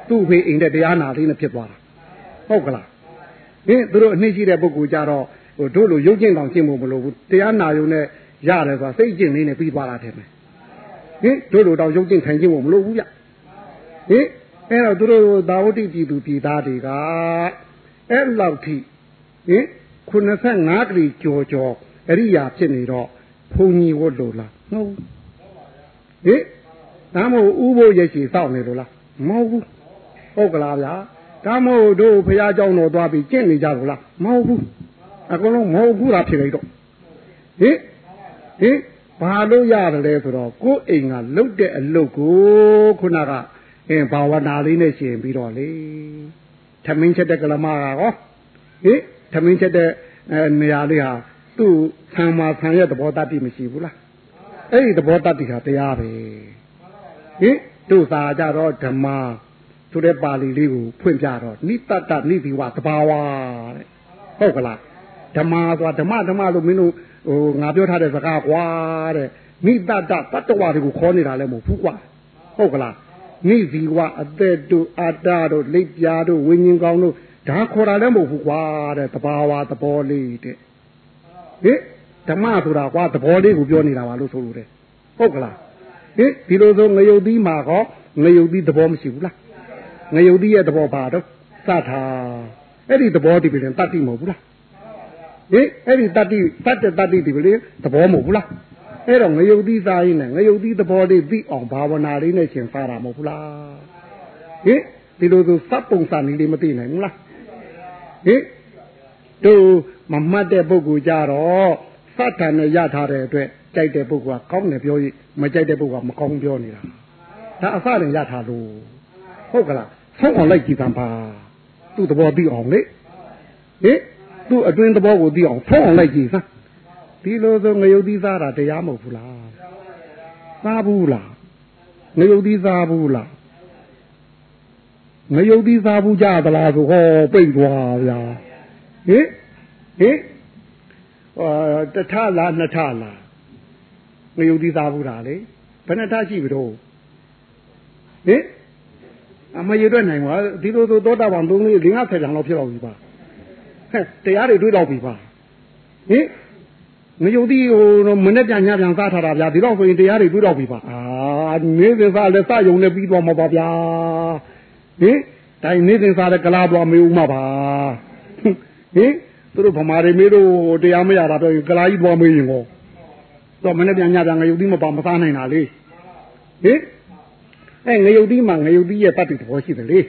သူ့ဖေအိမ်တဲ့တရားနာလေးနဲ့ဖြစ်သွားတာဟုတ်ကလားဟင်သူတို့အနှစ်ရှိတဲ့ပုဂ္ဂိုလ်ကြတော့ဟိုတို့လိုရုပ်ကျင့်တောင်ရှင်းဖို့မလိုဘူးတရားနာယုံနဲ့ရတယ်ဆိုတာစိတ်ကျင့်လေးနဲ့ပြီးသွားတာတယ်မယ် ဟင်တို့လိုတော့ရုပ်ကျင့်ထိုင်ခြင်းဖို့မလိုဘူးဗျဟင်အဲ့တော့သူတို့သာဝတိပြည်သူပြည်သားတွေကအဲ့လောက်ထိဟင်85ကလေးကြော်ကြော် အရိယာဖြစ်နေတော့ဘုံကြီးဝတ်လို့လားမဟုတ်ဟိဒါမို့ဥဖို့ရရှိစောင့်နေလို့လားမဟုတ်ဘူးဟုတ်ကလားဗျာဒါမို့တို့ဖရာเจ้าတော်သွားပြီးကျင့်နေကြလို့လားမဟုတ်ဘူးအကုန်လုံးမဟုတ်ဘူးလားဖြစ်လိုက်တော့ဟိဟိ ဘာလို့ရတယ်လဲဆိုတော့ကိုယ်အိမ်ကလုတ်တဲ့အလုပ်ကိုခုနကအင်းဘာဝနာလေးနဲ့ရှင်ပြီးတော့လေထမင်းချက်တဲ့ကလမကဟောဟိထမင်းချက်တဲ့နေရာလေးဟာသူ့ဆံမာဆံရဲ့သဘောတတ္တိမရှိဘူးလားအဲ့ဒီသဘောတတ္တိဟာတရားပဲဟိတို့သာကြတော့ဓမ္မဆိုတဲ့ပါဠိလေးကိုဖွင့်ပြတော့နိတတ္တနိဒီဝသဘာဝတဲ့ဟုတ်ကလားဓမ္မဆိုတာဓမ္မဓမ္မလို့မင်းတို့ ဟိုငါပြောထားတဲ့စကားကွာတဲ့နိတတ္တတတ္တဝါတွေကိုခေါ်နေတာလည်းမဟုတ်ဘူးကွာဟုတ်ကလားနိဇီဝအသက်တို့အတ္တတို့လိပ်ပြာတို့ဝိညာဉ်ကောင်းတို့ဒါခေါ်တာလည်းမဟုတ်ဘူးကွာတဲ့တဘာဝသဘောလေးတဲ့ဟိဓမ္မဆိုတာကွာသဘောလေးကိုပြောနေတာပါလို့ဆိုလို့တဲ့ဟုတ်ကလားဟိဒီလိုဆိုငရုတ်သီးမှာဟောငရုတ်သီးသဘောမရှိဘူးလားငရုတ်သီးရဲ့သဘောပါတော့စတာအဲ့ဒီသဘောဒီပြင်တတ္တိမဟုတ်ဘူးလား ဟိအဲ့ဒီတတ္တိတတ္တတတ္တိဒီပြင်သဘောမဟုတ်ဘူးလားအဲ့တော့ငရုတ်သီးစားရင်းနဲ့ငရုတ်သီးသဘောလေးသိအောင်ဘာဝနာလေးနဲ့ရှင်စားတာမဟုတ်ဘူးလားဟိဒီလိုဆိုစပ်ပုံစံလေးမသိနိုင်ဘူးလားဟိတို့မမှတ်တဲ့ပုဂ္ဂိုလ်ကြတော့စတ်တန်နဲ့ရထားတဲ့အတွက်ကြိုက်တဲ့ပုဂ္ဂိုလ်ကကောင်းတယ်ပြောရင်မကြိုက်တဲ့ပုဂ္ဂိုလ်ကမကောင်းပြောနေတာဒါအစရင်ရထားလို့ဟုတ်ကလားဆုံးအောင်လိုက်ကြည့်သံပါသူ့သဘောသိအောင်လေဟိ သူ့အတွင်းသဘောကိုသိအောင်ဆုံးအောင်လိုက်ကြည့်စမ်းဒီလိုဆိုငရုတ်သီးစားတာတရားမဟုတ်ဘူးလားစားဘူးလားငရုတ်သီးစားဘူးလားငရုတ်သီးစားဘူးကြသလားဆိုဟောပိတ်သွားဗျာဟိဟိအာတထလားနှစ်ထလားငရုတ်သီးစားဘူးတာလေဘယ်နှထရှိပြီတော့ဟိအမရရွတ်နိုင်ပါဒီလိုဆိုသောတာပန်သုံးလေး၅၀ကျောင်လောက်ဖြစ်တော့ပြီပါ ဟဲ့တရားတွေတွေးတော့ပြီပါဟိငရုတ်သီးဟိုမနေ့ပြန်ညပြန်စားထားတာဗျာဒီတော့ဆိုရင်တရားတွေတွေးတော့ပြီပါအာနေစဉ်စားလဲစယုံနဲ့ပြီးသွားမှာပါဗျာဟိတိုင်းနေစဉ်စားတဲ့ကလားသွားမေးဦးမှာပါဟိသူတို့ဗမာတွေမေးတော့တရားမရတာပြောရင်ကလားကြီးသွားမေးရင်ဟောတော့မနေ့ပြန်ညပြန်ငရုတ်သီးမပါမစားနိုင်တာလေဟိအဲငရုတ်သီးမှာငရုတ်သီးရဲ့တတ္တိသဘောရှိတယ်လေ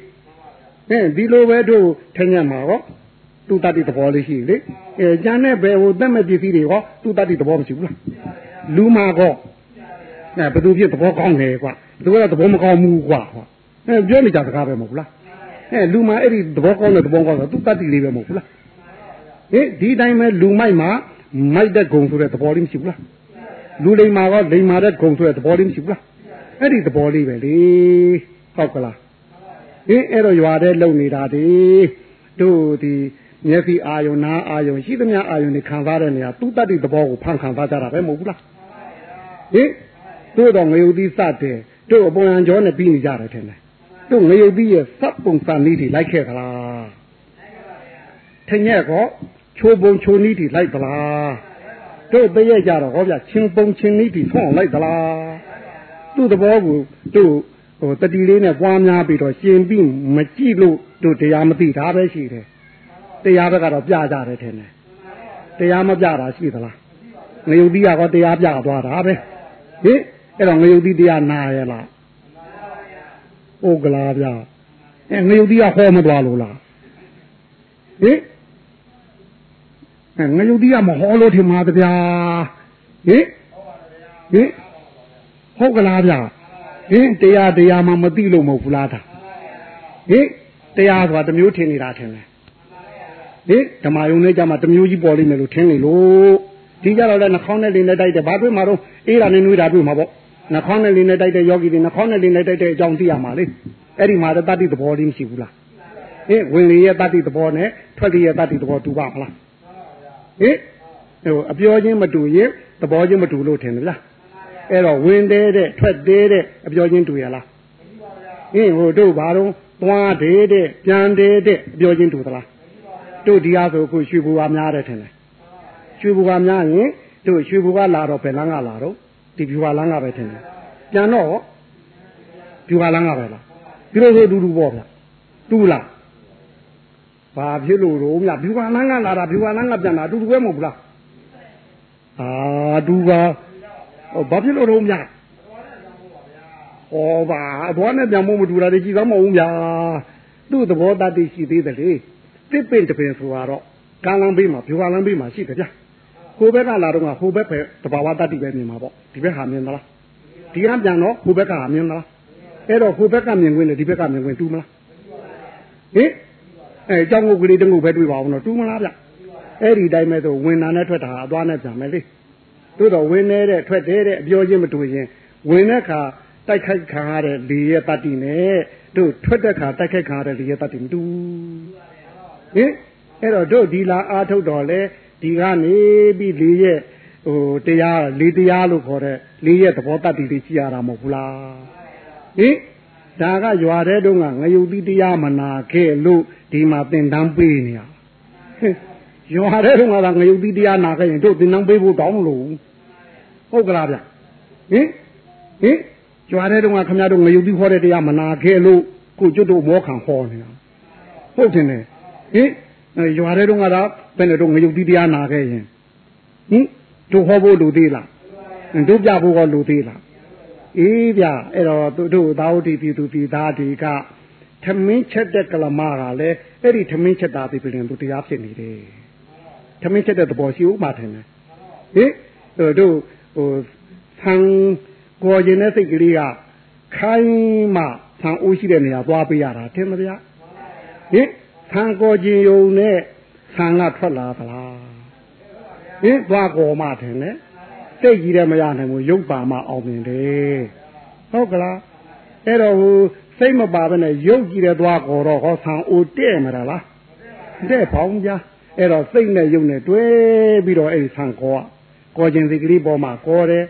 အဲဒီလိုပဲတို့ထင်ရမှာဟော သူတတ္တိသဘောလေးရှိလေအဲကျန်တဲ့ဘယ်ဟိုတက်မဲ့ပစ္စည်းတွေဟောသူတတ္တိသဘောမရှိဘူးလားလူမှာကောအဲဘယ်သူဖြစ်သဘောကောင်းတယ်ကွာသူကသဘောမကောင်းဘူးကွာဟောအဲပြောနေကြစကားပဲမဟုတ်ဘူးလားအဲလူမှာအဲ့ဒီသဘောကောင်းတဲ့သဘောကောင်းတော့သူတတ္တိလေးပဲမဟုတ်ဘူးလားဟေးဒီတိုင်းပဲလူမိုက်မှာမိုက်တဲ့ဂုံဆိုတဲ့သဘောလေးမရှိဘူးလားလူလိမ္မာကောလိမ္မာတဲ့ဂုံဆိုတဲ့သဘောလေးမရှိဘူးလားအဲ့ဒီသဘောလေးပဲလေဟုတ်ကလားဟင်းအဲ့တော့ရွာတဲ့လုံနေတာဒီတို့ဒီ မျက်စိအာယုံနားအာယုံရှိသမျှအာယုံတွေခံစားတဲ့နေရာသူတတ္တိသဘောကိုဖန်ခံစားကြတာပဲမဟုတ်ဘူးလားဟင်တို့တော့ငရုတ်သီးစတဲ့တို့အပေါ်ရန်ကျော်နဲ့ပြီးနေကြတယ်ထင်တယ်တို့ငရုတ်သီးရဲ့စပ်ပုံစံလေးတွေလိုက်ခဲ့သလားထင်ရဲ့ကောချိုးပုံချိုးနည်းတွေလိုက်သလားတို့တည့်ရကြတော့ဟောဗျချင်းပုံချင်းနည်းတွေဆုံးအောင်လိုက်သလားသူ့သဘောကိုတို့ဟိုတတိလေးနဲ့ပွားများပြီးတော့ရှင်ပြီးမကြည့်လို့တို့တရားမသိတာပဲရှိတယ် တရားဘက်ကတော့ပြကြတယ်ထင်တယ်တရားမပြတာရှိသလားငရုတ်တိကတော့တရားပြသွားတာပဲဟင်အဲ့တော့ငရုတ်တိတရားနာရလားဟုတ်ကလားဗျအဲငရုတ်တိကဟောမသွားလို့လားဟင်အဲငရုတ်တိကမဟောလို့ထင်မှာတဗျာဟင်ဟင်ဟုတ်ကလားဗျဟင်တရားတရားမှမသိလို့မဟုတ်ဘူးလားဒါဟင်တရားဆိုတာတစ်မျိုးထင်နေတာထင်တယ် ဟင်ဓမ္မယုံနဲ့ကြမှာတစ်မျိုးကြီးပေါ်လိမ့်မယ်လို့ထင်နေလို့ဒီကြတော့လည်းနှာခေါင်းနဲ့လေးနဲ့တိုက်တယ်ဘာတွေ့မှာတော့အေးတာနဲ့နှွေးတာတွေ့မှာပေါ့နှာခေါင်းနဲ့လေးနဲ့တိုက်တဲ့ယောဂီတွေနှာခေါင်းနဲ့လေးနဲ့တိုက်တဲ့အကြောင်းသိရမှာလေအဲ့ဒီမှာတတ္တိသဘောလေးမရှိဘူးလားဟင်ဝင်လေရဲ့တတ္တိသဘောနဲ့ထွက်လေရဲ့တတ္တိသဘောတူပါမလားဟင်ဟိုအပြောချင်းမတူရင်သဘောချင်းမတူလို့ထင်တယ်လားအဲ့တော့ဝင်သေးတဲ့ထွက်သေးတဲ့အပြောချင်းတူရလားဟင်ဟိုတို့ဘာတော့သွားသေးတဲ့ပြန်သေးတဲ့အပြောချင်းတူသလား တို့ဒီအားဆိုအခုရွှေဘူကများတယ်ထင်တယ်ရွှေဘူကများရင်တို့ရွှေဘူကလာတော့ဘယ်လမ်းကလာတော့ဒီဖြူဟာလမ်းကပဲထင်တယ်ပြန်တော့ဖြူဟာလမ်းကပဲလားဒီလိုဆိုတူတူပေါ့ဗျတူလားဘာဖြစ်လို့တော့မြဖြူဟာလမ်းကလာတာဖြူဟာလမ်းကပြန်တာတူတူပဲမဟုတ်ဘူးလားဟအာတူပါဘာဖြစ်လို့တော့များဟောပါအဘောနဲ့ပြန်မမတူတာတည်းကြည်သောမဟုတ်ဗျာသူ့သဘောတတ်သိရှိသေးတယ်လေ တစ်ပင်တပင်ဆိုတော့ကာလမ်းဘေးမှာဘျူဟာလမ်းဘေးမှာရှိတယ်ဗျာဟိုဘက်ကလာတော့ကဟိုဘက်ပဲတဘာဝတတ်တိပဲမြင်မှာပေါ့ဒီဘက်ဟာမြင်သလားဒီကပြန်တော့ဟိုဘက်ကဟာမြင်သလားအဲ့တော့ဟိုဘက်ကမြင်ခွင့်နဲ့ဒီဘက်ကမြင်ခွင့်တူမလားဟင်အဲအကြောင်းကိုကလေးတငုတ်ပဲတွေ့ပါအောင်တော့တူမလားဗျအဲ့ဒီတိုင်းမဲ့ဆိုဝင်နာနဲ့ထွက်တာအသွားနဲ့ပြန်မယ်လေတို့တော့ဝင်နေတဲ့ထွက်တဲ့တဲ့အပြောချင်းမတူရင်ဝင်တဲ့ခါတိုက်ခိုက်ခံရတဲ့လေရဲ့တတ္တိနဲ့တို့ထွက်တဲ့ခါတိုက်ခိုက်ခံရတဲ့လေရဲ့တတ္တိမတူ ဟင်အဲ့တော့တို့ဒီလာအားထုတ်တော့လေဒီကနေပြီးလေရဲ့ဟိုတရားလေတရားလို့ခေါ်တဲ့လေရဲ့သဘောတတ္တိလေးရှိရတာမဟုတ်ဘူးလားဟင်ဒါကရွာတဲ့တုန်းကငရုတ်တိတရားမနာခဲ့လို့ဒီမှာသင်တန်းပေးနေရရွာတဲ့တုန်းကငရုတ်တိတရားနာခဲ့ရင်တို့သင်တန်းပေးဖို့တောင်းမလို့ဟုတ်ကလားဗျဟင်ဟင်ကြွားတဲ့တုန်းကခမရတို့ငရုတ်ပြီးခေါ်တဲ့တရားမနာခဲ့လို့ကိုကျွတ်တို့မောခံဟောနေတာဟုတ်တယ်နဲ့ ဟင်ကြွားတဲ့တုန်းကတော့ဘယ်နဲ့တို့ငရုတ်ပြီးတရားနာခဲ့ရင်ဟင်တို့ဟောဖို့လူသေးလားတို့ပြဖို့ကလူသေးလားအေးဗျအဲ့တော့တို့သာဝတိပြည်သူပြည်သားတွေကထမင်းချက်တဲ့ကလမကလည်းအဲ့ဒီထမင်းချက်တာပြည်ပြင်သူတရားဖြစ်နေတယ်ထမင်းချက်တဲ့သဘောရှိဦးမှာထင်တယ်ဟင်တို့ဟိုဆံကိုကျင်တဲ့စိတ်ကလေးကခိုင်းမှဆံအိုးရှိတဲ့နေရာသွားပေးရတာထင်မဗျာဟင် ဆံကိုကျင်ယုံနဲ့ဆံကထွက်လာသလားဟင်သွားကောမှထင်တယ်စိတ်ကြီးတယ်မရနိုင်ဘူးရုပ်ပါမှအောင်မြင်တယ်ဟုတ်ကလားအဲ့တော့ဟိုစိတ်မပါဘဲနဲ့ရုပ်ကြည့်တဲ့သွားကောတော့ဟောဆံအိုတဲ့မလားတဲ့ပေါင်းကြအဲ့တော့စိတ်နဲ့ရုပ်နဲ့တွဲပြီးတော့အဲ့ဒီဆံကောကောခြင်းစိတ်ကလေးပေါ်မှာကောတယ်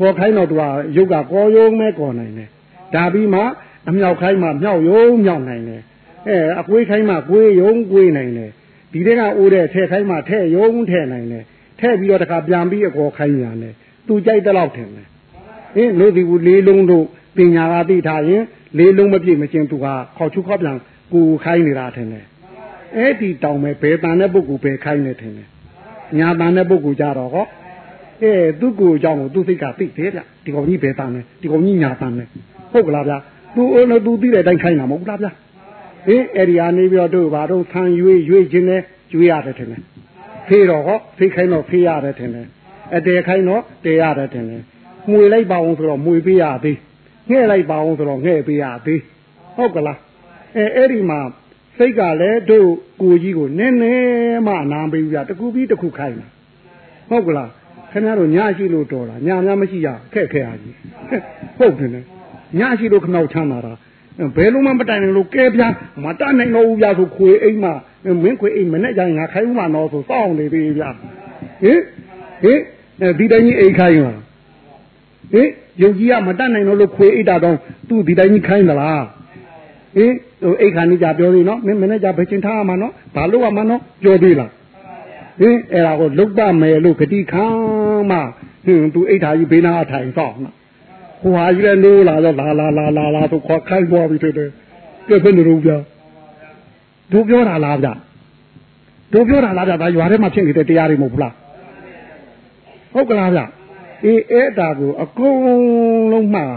ကောခိုင်းတော့သူကရုပ်ကကောယုံမဲကောနိုင်တယ်ဒါပြီးမှအမြောက်ခိုင်းမှမြောက်ယုံမြောက်နိုင်တယ် အဲအကွေးခိုင်းမှကွေးယုံကွေးနိုင်တယ်ဒီတဲ့ကအိုးတဲ့ထဲခိုင်းမှထဲယုံထဲနိုင်တယ်ထဲပြီးတော့တခါပြန်ပြီးအကောခိုင်းရတယ်သူကြိုက်တဲ့လောက်ထင်တယ်အင်းလို့ဒီဘူးလေးလုံးတို့ပညာကသိထားရင်လေးလုံးမပြည့်မချင်းသူကခေါချူခေါပြန်ကိုခိုင်းနေတာထင်တယ်အဲ့ဒီတောင်မဲ့ဘယ်တန်တဲ့ပုဂ္ဂိုလ်ပဲခိုင်းနေထင်တယ်ညာတန်တဲ့ပုဂ္ဂိုလ်ကြတော့ဟောအဲသူ့ကိုအကြောင်းကိုသူ့စိတ်ကသိတယ်ဗျဒီကောင်ကြီးဘယ်တန်လဲဒီကောင်ကြီးညာတန်လဲဟုတ်ကလားဗျသူ့အလုံးသူသိတဲ့အတိုင်းခိုင်းတာမဟုတ်လားဗျ ဟင်အဲ့ဒီကနေပြီးတော့တို့ဘာတို့ဆန်ရွေးရွေးခြင်းနဲ့ရွေးရတယ်ထင်တယ်ဖေးတော့ဟောဖေးခိုင်းတော့ဖေးရတယ်ထင်တယ်အတဲခိုင်းတော့တဲရတယ်ထင်တယ်မှွေလိုက်ပါအောင်ဆိုတော့မှွေပေးရသေးငှဲ့လိုက်ပါအောင်ဆိုတော့ငှဲ့ပေးရသေးဟုတ်ကလားအဲအဲ့ဒီမှာစိတ်ကလည်းတို့ကိုကြီးကိုနည်းနည်းမှအနာပေးဘူးပြတကူပြီးတခုခိုင်းတာဟုတ်ကလားခင်ဗျားတို့ညရှိလို့တော်တာညများမရှိရခက်ခဲရကြီးဟုတ်တယ်နဲ့ညရှိလို့ခမောက်ချမ်းလာတာ ဘယ်လုံးမှမတိုင်နိုင်လို့ကဲပြားမတတ်နိုင်တော့ဘူးပြားဆိုခွေအိမ်မှာမင်းခွေအိမ်မနဲ့ကြငါခိုင်းဦးမှာတော့ဆိုစောင့်နေသေးပြားဟင်ဟင်ဒီတိုင်းကြီးအိမ်ခိုင်းလားဟင်ယုံကြည်ကမတတ်နိုင်တော့လို့ခွေအိတ်တာတော့သူ့ဒီတိုင်းကြီးခိုင်းသလားဟင်ဟိုအိတ်ခါနေကြပြောသေးနော်မင်းမနဲ့ကြဘယ်ချင်းထားရမှာနော်ဘာလို့ရမှာနော်ပြောသေးလားဟင်အဲ့ဒါကိုလုတ်တမယ်လို့ဂတိခံမှဟင်သူအိတ်ထားကြီးဘေးနာအထိုင်ဆောင်နော် ဟိုဟာကြီးလည်းနိုးလာတော့လာလာလာလာလာဆိုခေါ်ခိုင်းသွားပြီတဲ့ပြည့်စနေတော့ဗျာတို့ပြောတာလားဗျာတို့ပြောတာလားဗျာဒါရွာထဲမှာဖြစ်နေတဲ့တရားတွေမဟုတ်ဘူးလားဟုတ်ကလားဗျာအေးအဲ့ဒါကိုအကုန်လုံးမှား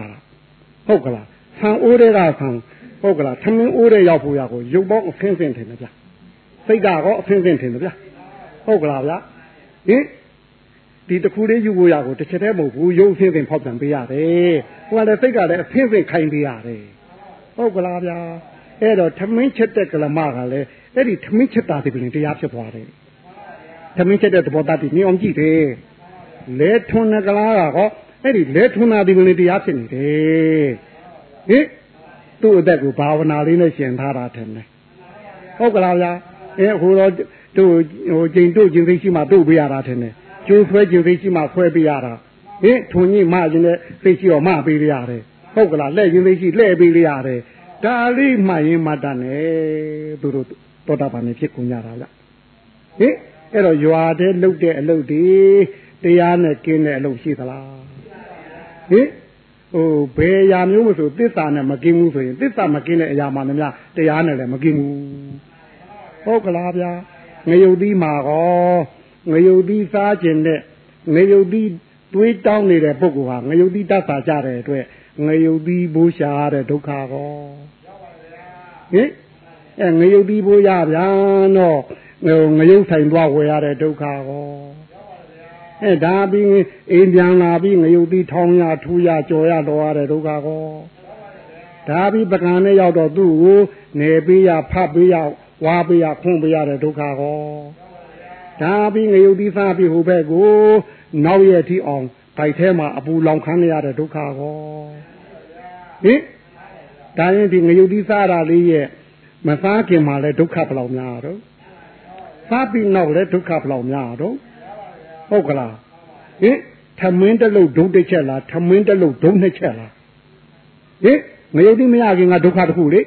ဟုတ်ကလားဆံအိုးတွေကဆံဟုတ်ကလားသမင်းအိုးတွေရောက်ဖို့ရကိုရုပ်ပေါင်းအဖင်းဖင်းထင်တယ်ဗျာစိတ်ကတော့အဖင်းဖင်းထင်တယ်ဗျာဟုတ်ကလားဗျာဟင် ဒီတခုလေးယူဖို့ရကိုတစ်ချက်တည်းမဟုတ်ဘူးရုပ်အဖင်းဖင်းဖောက်ပြန်ပေးရတယ်ဟိုကလည်းစိတ်ကလည်းအဖင်းဖင်းခိုင်းပေးရတယ်ဟုတ်ကလားဗျာအဲ့တော့သမင်းချက်တဲ့ကလမကလည်းအဲ့ဒီသမင်းချက်တာဒီပြင်တရားဖြစ်သွားတယ်သမင်းချက်တဲ့သဘောတတ်ပြီးမြင်အောင်ကြည့်တယ်လဲထွန်းတဲ့ကလားကဟောအဲ့ဒီလဲထွန်းတာဒီပြင်တရားဖြစ်နေတယ်ဟင်သူ့အသက်ကိုဘာဝနာလေးနဲ့ရှင်ထားတာထင်တယ်ဟုတ်ကလားဗျာအဲဟိုတော့တို့ဟိုကျင်တို့ကျင်သိရှိမှတို့ပေးရတာထင်တယ် ကျိုးဆွဲကျင်သိရှိမှဆွဲပေးရတာဟင်ထုံကြီးမကျင်တဲ့သိရှိတော့မပေးရတယ်ဟုတ်ကလားလက်ကျင်သိရှိလှဲ့ပေးရတယ်ဒါလေးမှရင်မတတ်နဲ့သူတို့တောတာပန်နေဖြစ်ကုန်ကြတာဗျဟင်အဲ့တော့ရွာတဲ့လှုပ်တဲ့အလုပ်တွေတရားနဲ့ကင်းတဲ့အလုပ်ရှိသလားဟင်ဟိုဘယ်အရာမျိုးမဆိုသစ္စာနဲ့မကင်းဘူးဆိုရင်သစ္စာမကင်းတဲ့အရာမှလည်းများတရားနဲ့လည်းမကင်းဘူးဟုတ်ကလားဗျာငရုတ်သီးမှာကော ငရုတ်သီးစားခြင်းနဲ့ငရုတ်သီးသွေးတောင်းနေတဲ့ပုဂ္ဂိုလ်ဟာငရုတ်သီးတတ်တာကြတဲ့အတွက်ငရုတ်သီးဘိုးရှာတဲ့ဒုက္ခကောဟင်အဲငရုတ်သီးဘိုးရဗျာတော့ငရုတ်ဆိုင်သွားဝယ်ရတဲ့ဒုက္ခကောအဲဒါပြီးအိမ်ပြန်လာပြီးငရုတ်သီးထောင်းရထူရကြော်ရတော်ရတဲ့ဒုက္ခကောဒါပြီးပကံနဲ့ရောက်တော့သူ့ကိုနေပေးရဖတ်ပေးရဝါပေးရခွန့်ပေးရတဲ့ဒုက္ခကော ဒါပြီးငရုတ်သီးစားပြီးဟိုဘက်ကိုနောက်ရဲ့ထိအောင်ဗိုက်ထဲမှာအပူလောင်ခန်းရတဲ့ဒုက္ခကောဟင်ဒါရင်ဒီငရုတ်သီးစားတာလေးရဲ့မစားခင်မှာလဲဒုက္ခဘယ်လောက်များတော့စားပြီးနောက်လဲဒုက္ခဘယ်လောက်များတော့ဟုတ်ကလားဟင်ထမင်းတစ်လုံးဒုတ်တစ်ချက်လားထမင်းတစ်လုံးဒုတ်နှစ်ချက်လားဟင်ငရုတ်သီးမရခင်ကဒုက္ခတစ်ခုလေ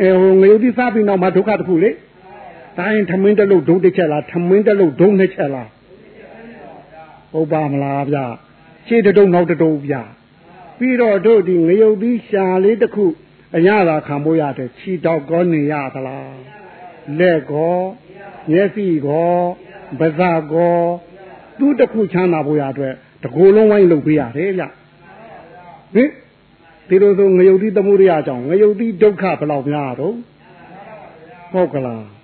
အဲဟိုငရုတ်သီးစားပြီးနောက်မှာဒုက္ခတစ်ခုလေ ဒါရင်ထမင်းတစ်လုံးဒုတ်တစ်ချက်လားထမင်းတစ်လုံးဒုတ်နှစ်ချက်လားဟုတ်ပါမလားဗျရှေ့တုံနောက်တုံဗျပြီးတော့တို့ဒီငရုတ်သီးရှာလေးတစ်ခုအရသာခံဖို့ရတယ်ခြေတော့ကောနေရသလားလက်ကောမျက်စိကောပါးစပ်ကောသူ့တစ်ခုချမ်းသာဖို့ရအတွက်တကိုယ်လုံးဝိုင်းလုပ်ပေးရတယ်ဗျဟင်ဒီလိုဆိုငရုတ်တိသမှုရိယကြောင့်ငရုတ်တိဒုက္ခဘယ်လောက်များတော့ဟုတ်ကလား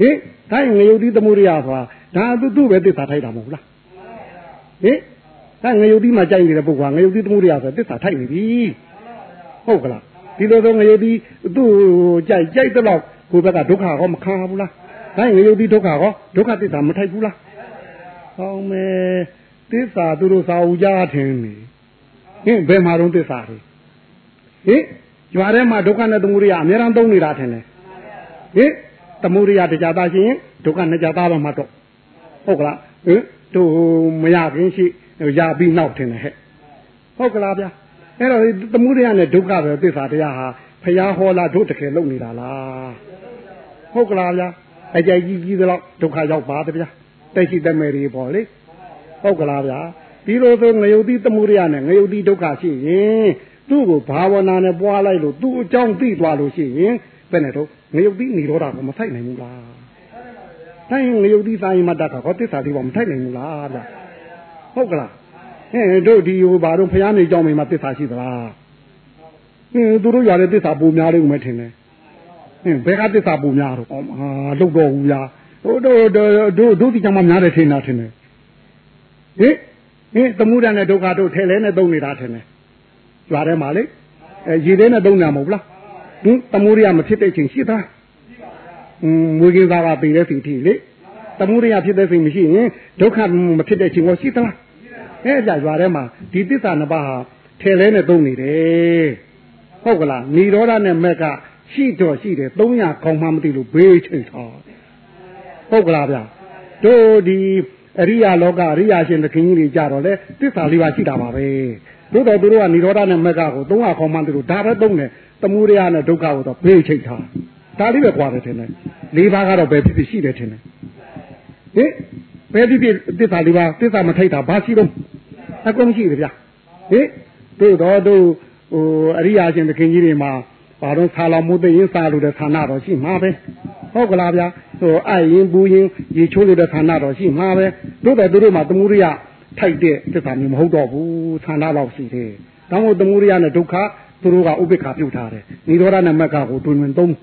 ဟင်တိုင်းငရုတ်တိသမှုရိယဆိုတာဒါသူသူ့ပဲသစ္စာထိုက်တာမဟုတ်လားဟင်ဒါငရုတ်တိမှာကြိုက်နေတဲ့ပုဂ္ဂိုလ်ကငရုတ်တိသမှုရိယဆိုသစ္စာထိုက်နေပြီဟုတ်ကလားဒီလိုဆိုငရုတ်တိသူ့ကြိုက်ကြိုက်တော့ကိုယ်ဘက်ကဒုက္ခကောမခံဘူးလားဒါငရုတ်တိဒုက္ခကောဒုက္ခသစ္စာမထိုက်ဘူးလားဟောင်းမဲသစ္စာသူတို့စာအုပ်ကြားထင်နေဟင်ဘယ်မှာတော့သစ္စာတွေဟင်ကျွာထဲမှာဒုက္ခနဲ့သမုဒိယအများအားသုံးနေတာထင်တယ်ဟင် သမုဒိယတရားသားရှင်ဒုက္ခနဲ့ကြသားတော့မှတော့ဟုတ်ကလားဟင်တို့မရခင်ရှိရပြီးနောက်ထင်တယ်ဟဲ့ဟုတ်ကလားဗျာအဲ့တော့သမုဒိယနဲ့ဒုက္ခပဲသစ္စာတရားဟာဖျားဟောလာတို့တကယ်လုံနေတာလားဟုတ်ကလားဗျာအကြိုက်ကြီးကြီးတော့ဒုက္ခရောက်ပါတဗျာတက်ရှိတမဲတွေပေါ့လေဟုတ်ကလားဗျာဒီလိုဆိုငရုတ်တိသမုဒိယနဲ့ငရုတ်တိဒုက္ခရှိရင်သူ့ကိုဘာဝနာနဲ့ပွားလိုက်လို့သူ့အကြောင်းသိသွားလို့ရှိရင် ဘယ်နဲ့တော့ငရုတ်တိនិရောဓကိုမထိုက်နိုင်ဘူးလားတိုင်းငရုတ်တိစာရင်မတတ်တာဟောတစ္ဆာတိဘောမထိုက်နိုင်ဘူးလားဗျဟုတ်ကလားဟဲ့တို့ဒီဟိုဘာတို့ဖျားနေကြောင်းမိမှာတစ္ဆာရှိသလားဟင်းသူတို့ရတဲ့တစ္ဆာပူများလေးဦးမထင်နဲ့ဟင်းဘယ်ကတစ္ဆာပူများတော့အာလုတ်တော့ဘူးလားဟိုတို့တို့တို့ဒီကြောင့်မှများတယ်ထင်တာထင်တယ်ဟင်ဟင်သမှုရနဲ့ဒုက္ခတို့ထဲလဲနဲ့သုံးနေတာထင်တယ်ကြွားထဲမှာလေအဲရေထဲနဲ့သုံးတာမဟုတ်လား ဟင်သမှုရမဖြစ်တဲ့ချိန်ရှိသားอืมမွေးကင်းသားကပေတဲ့စီထိလေသမှုရဖြစ်တဲ့စိတ်မရှိရင်ဒုက္ခမဖြစ်တဲ့ချိန်ကိုရှိသလားအဲကြရွာထဲမှာဒီသစ္စာနှစ်ပါးဟာထဲလဲနဲ့သုံးနေတယ်ဟုတ်ကလားនិရောဓနဲ့မက်ကရှိတော့ရှိတယ်300ခေါင်းမှမသိလို့ဘေးချိန်ထားဟုတ်ကလားဗျတို့ဒီအရိယာလောကအရိယာရှင်သခင်ကြီးတွေကြတော့လေသစ္စာလေးပါရှိတာပါပဲတို့တော့သူတို့ကនិရောဓနဲ့မက်ကကို300ခေါင်းမှသူတို့ဒါပဲသုံးတယ် သမုဒယနဲ့ဒုက္ခကိုတော့ဘေးချိန်ထားဒါလေးပဲကြွားတယ်ထင်တယ်လေးပါးကတော့ဘယ်ဖြစ်ဖြစ်ရှိတယ်ထင်တယ်ဟင်ဘယ်ဖြစ်ဖြစ်သစ္စာလေးပါသစ္စာမထိုက်တာဘာရှိတော့အကုန်ရှိတယ်ဗျဟင်တို့တော့တို့ဟိုအရိယာရှင်သခင်ကြီးတွေမှာဘာတော့ဆာလောင်မှုသိရင်စားလို့တဲ့ဌာနတော့ရှိမှာပဲဟုတ်ကလားဗျာဟိုအရင်ပူရင်ရေချိုးလို့တဲ့ဌာနတော့ရှိမှာပဲတို့တော့တို့မှာသမုဒိယထိုက်တဲ့သစ္စာမျိုးမဟုတ်တော့ဘူးဌာနတော့ရှိတယ်ဒါမို့သမုဒိယနဲ့ဒုက္ခ သူတို့ကဥပိ္ပခာပြုတ်ထားတယ်နိရောဓနမကကိုတွင်တွင်သုံး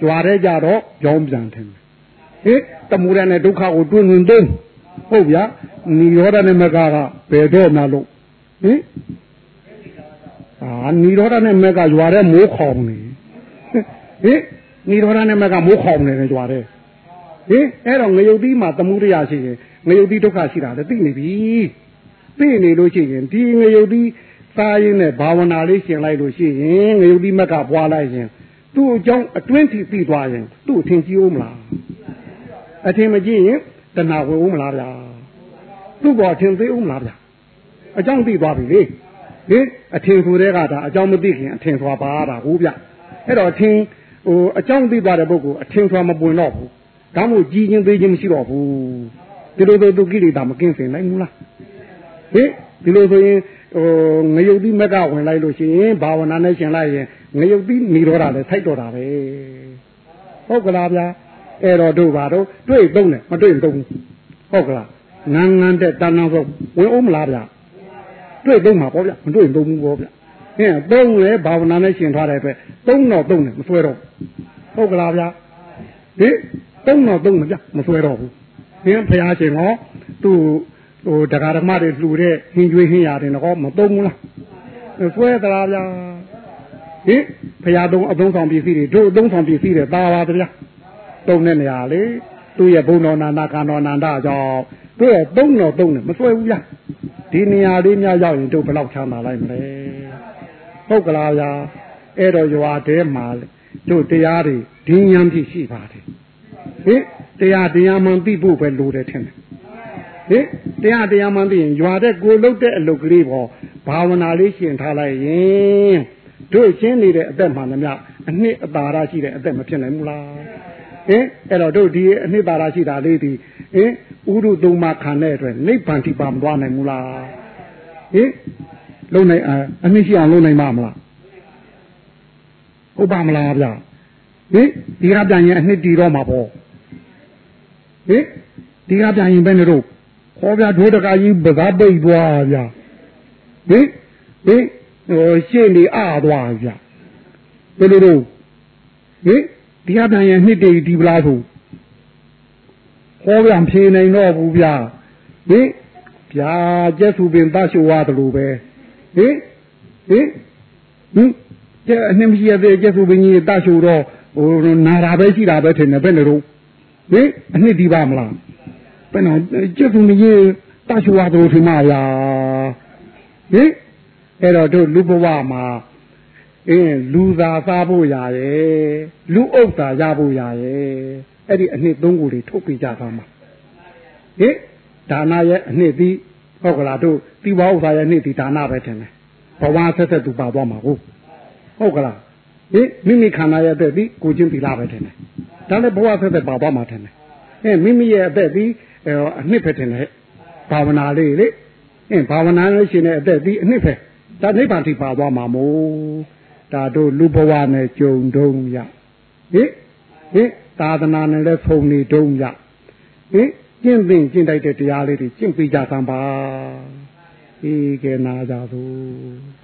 ကြွားတဲ့ကြတော့ကြောင်းပြန်တယ်ဟေးတမှုရနဲ့ဒုက္ခကိုတွင်တွင်သုံးဟုတ်ဗျာနိရောဓနမကကဘယ်တော့မှလို့ဟင်အာနိရောဓနဲ့မကရွာတဲ့မိုးခေါင်နေဟင်နိရောဓနဲ့မကမိုးခေါင်နေတယ်ရွာတဲ့ဟင်အဲ့တော့ငရုတ်သီးမှာသမှုရရရှိရင်ငရုတ်သီးဒုက္ခရှိတာလည်းသိနေပြီသိနေလို့ရှိရင်ဒီငရုတ်သီး စားရင်းနဲ့ဘာဝနာလေးရှင်လိုက်လို့ရှိရင်ငရုတ်တိမကပွားလိုက်ရင်သူ့အကြောင်းအတွင်းထိသိသွားရင်သူ့အထင်ကြီးဦးမလားအထင်မကြီးရင်တဏှာဝင်ဦးမလားဗျာသူ့ဘောအထင်သေးဦးမလားဗျာအကြောင်းသိသွားပြီလေဟင်အထင်ဆိုတဲ့ကဒါအကြောင်းမသိခင်အထင်သွားပါတာဟုတ်ဗျအဲ့တော့အထင်ဟိုအကြောင်းသိသွားတဲ့ပုဂ္ဂိုလ်အထင်ထွာမပွင့်တော့ဘူးဒါမှမဟုတ်ကြီးချင်းသေးချင်းမရှိတော့ဘူးဒီလိုဆိုသူကိလေသာမကင်းစင်နိုင်ဘူးလားဟင်ဒီလိုဆိုရင် ဟိုငရုတ်တိမက်ကဝင်လိုက်လို့ရှိရင်ဘာဝနာနဲ့ရှင်လိုက်ရင်ငရုတ်တိနေတော့တာလေထိုက်တော့တာပဲဟုတ်ကလားဗျာအဲ့တော့တို့ပါတော့တွေ့သုံးတယ်မတွေ့သုံးဘူးဟုတ်ကလားဟငန်းငန်းတဲ့တန်းတန်းဆိုဝင်အောင်မလားဗျာတွေ့သုံးမှာပေါ့ဗျာမတွေ့သုံးဘူးပေါ့ဗျာဟင်းသုံးလေဘာဝနာနဲ့ရှင်ထားတဲ့အတွက်သုံးတော့သုံးတယ်မဆွဲတော့ဟုတ်ကလားဗျာဟင်သုံးတော့သုံးတယ်ဗျာမဆွဲတော့ဘူးဟင်းဖရာရှင်ဟောသူ့ ဟိုတရားဓမ္မတွေလှူတဲ့ဟင်းကျွေးဟင်းရတယ်တော့မသုံးဘူးလားဆွဲသလားဗျာဟင်ဖရာသုံးအသုံးဆောင်ပစ္စည်းတွေတို့အသုံးဆောင်ပစ္စည်းတွေတာပါဗျာသုံးတဲ့နေရာလေသူ့ရဲ့ဘုံတော်နာနာကံတော်နန္ဒကြောင့်သူ့ရဲ့သုံးတော်သုံးတယ်မဆွဲဘူးဗျာဒီနေရာလေးများရောက်ရင်တို့ဘယ်လောက်ချမ်းသာလိုက်မလဲဟုတ်ကလားဗျာအဲ့တော့ရွာတဲမှာတို့တရားတွေဒီဉာဏ်ဖြစ်ရှိပါတယ်ဟင်တရားတရားမှန်သိဖို့ပဲလိုတယ်ထင်တယ် ဟင်တရားတရားမှန်သိရင်ရွာတဲ့ကိုလုတ်တဲ့အလုပ်ကလေးပေါ်ဘာဝနာလေးရှင်ထားလိုက်ရင်တို့ရှင်းနေတဲ့အသက်မှန်သမျှအနှစ်အသာရရှိတဲ့အသက်မဖြစ်နိုင်ဘူးလားဟင်အဲ့တော့တို့ဒီအနှစ်သာရရှိတာလေးဒီဟင်ဥရုသုံးပါခံတဲ့အတွက်နိဗ္ဗာန်တိပါမသွားနိုင်ဘူးလားဟင်လုံနိုင်အနှစ်ရှိအောင်လုံနိုင်မှာမလားဟုတ်ပါမလားဗျာဟင်ဒီကပြန်ရင်အနှစ်တည်တော့မှာပေါ့ဟင်ဒီကပြန်ရင်ဘယ်နဲ့တော့ ခေါ်ပြဒိုးတကကြီးပကားပိတ်သွားဗျာဟင်ဟင်ဟိုရှေ့နေအသွားဗျာဘယ်လိုတော့ဟင်ဒီကပြန်ရင်နှစ်တည်ဒီပလားဆိုဟောပြန်ဖြေနိုင်တော့ဘူးဗျာဟင်ဗျာကျက်စုပင်တရှိုးရတယ်လို့ပဲဟင်ဟင်ဟင်ကျက်အနှမရှိရတဲ့ကျက်စုပင်ကြီးတရှိုးတော့ဟိုနာတာပဲရှိတာပဲထင်တယ်ဘယ်နဲ့တော့ဟင်အနှစ်ဒီပါမလား ဘယ်တော့ကျက်စုပင်ကြီးတရှိုးရတယ်ထင်မှာဗျာဟင်အဲ့တော့တို့လူဘဝမှာအင်းလူသာစားဖို့ရရဲ့လူဥစ္စာရဖို့ရရဲ့အဲ့ဒီအနှစ်သုံးခုတွေထုတ်ပြကြပါမှာဟင်ဒါနရဲ့အနှစ်ပြီးဟုတ်ကလားတို့တိဝဥစ္စာရဲ့အနှစ်ဒီဒါနပဲထင်တယ်ဘဝဆက်ဆက်သူပါသွားမှာဟုတ်ဟုတ်ကလားဟင်မိမိခန္ဓာရဲ့အသက်ပြီးကိုချင်းသီလပဲထင်တယ်ဒါလည်းဘဝဆက်ဆက်ပါသွားမှာထင်တယ်ဟင်မိမိရဲ့အသက်ပြီး အနှစ်ပဲထင်တယ်ဘာဝနာလေးလေဟင်ဘာဝနာလို့ရှိနေအသက်ပြီးအနှစ်ပဲဒါနိဗ္ဗာန်ထိပါသွားမှာမို့ဒါတို့လူဘဝနဲ့ကြုံတုံးရဟင်ဟင်သာသနာနဲ့လည်းဖုံနေတုံးရဟင်ကျင့်သိကျင့်တိုက်တဲ့တရားလေးတွေကျင့်ပြီးကြသံပါဤကဲနာကြသို့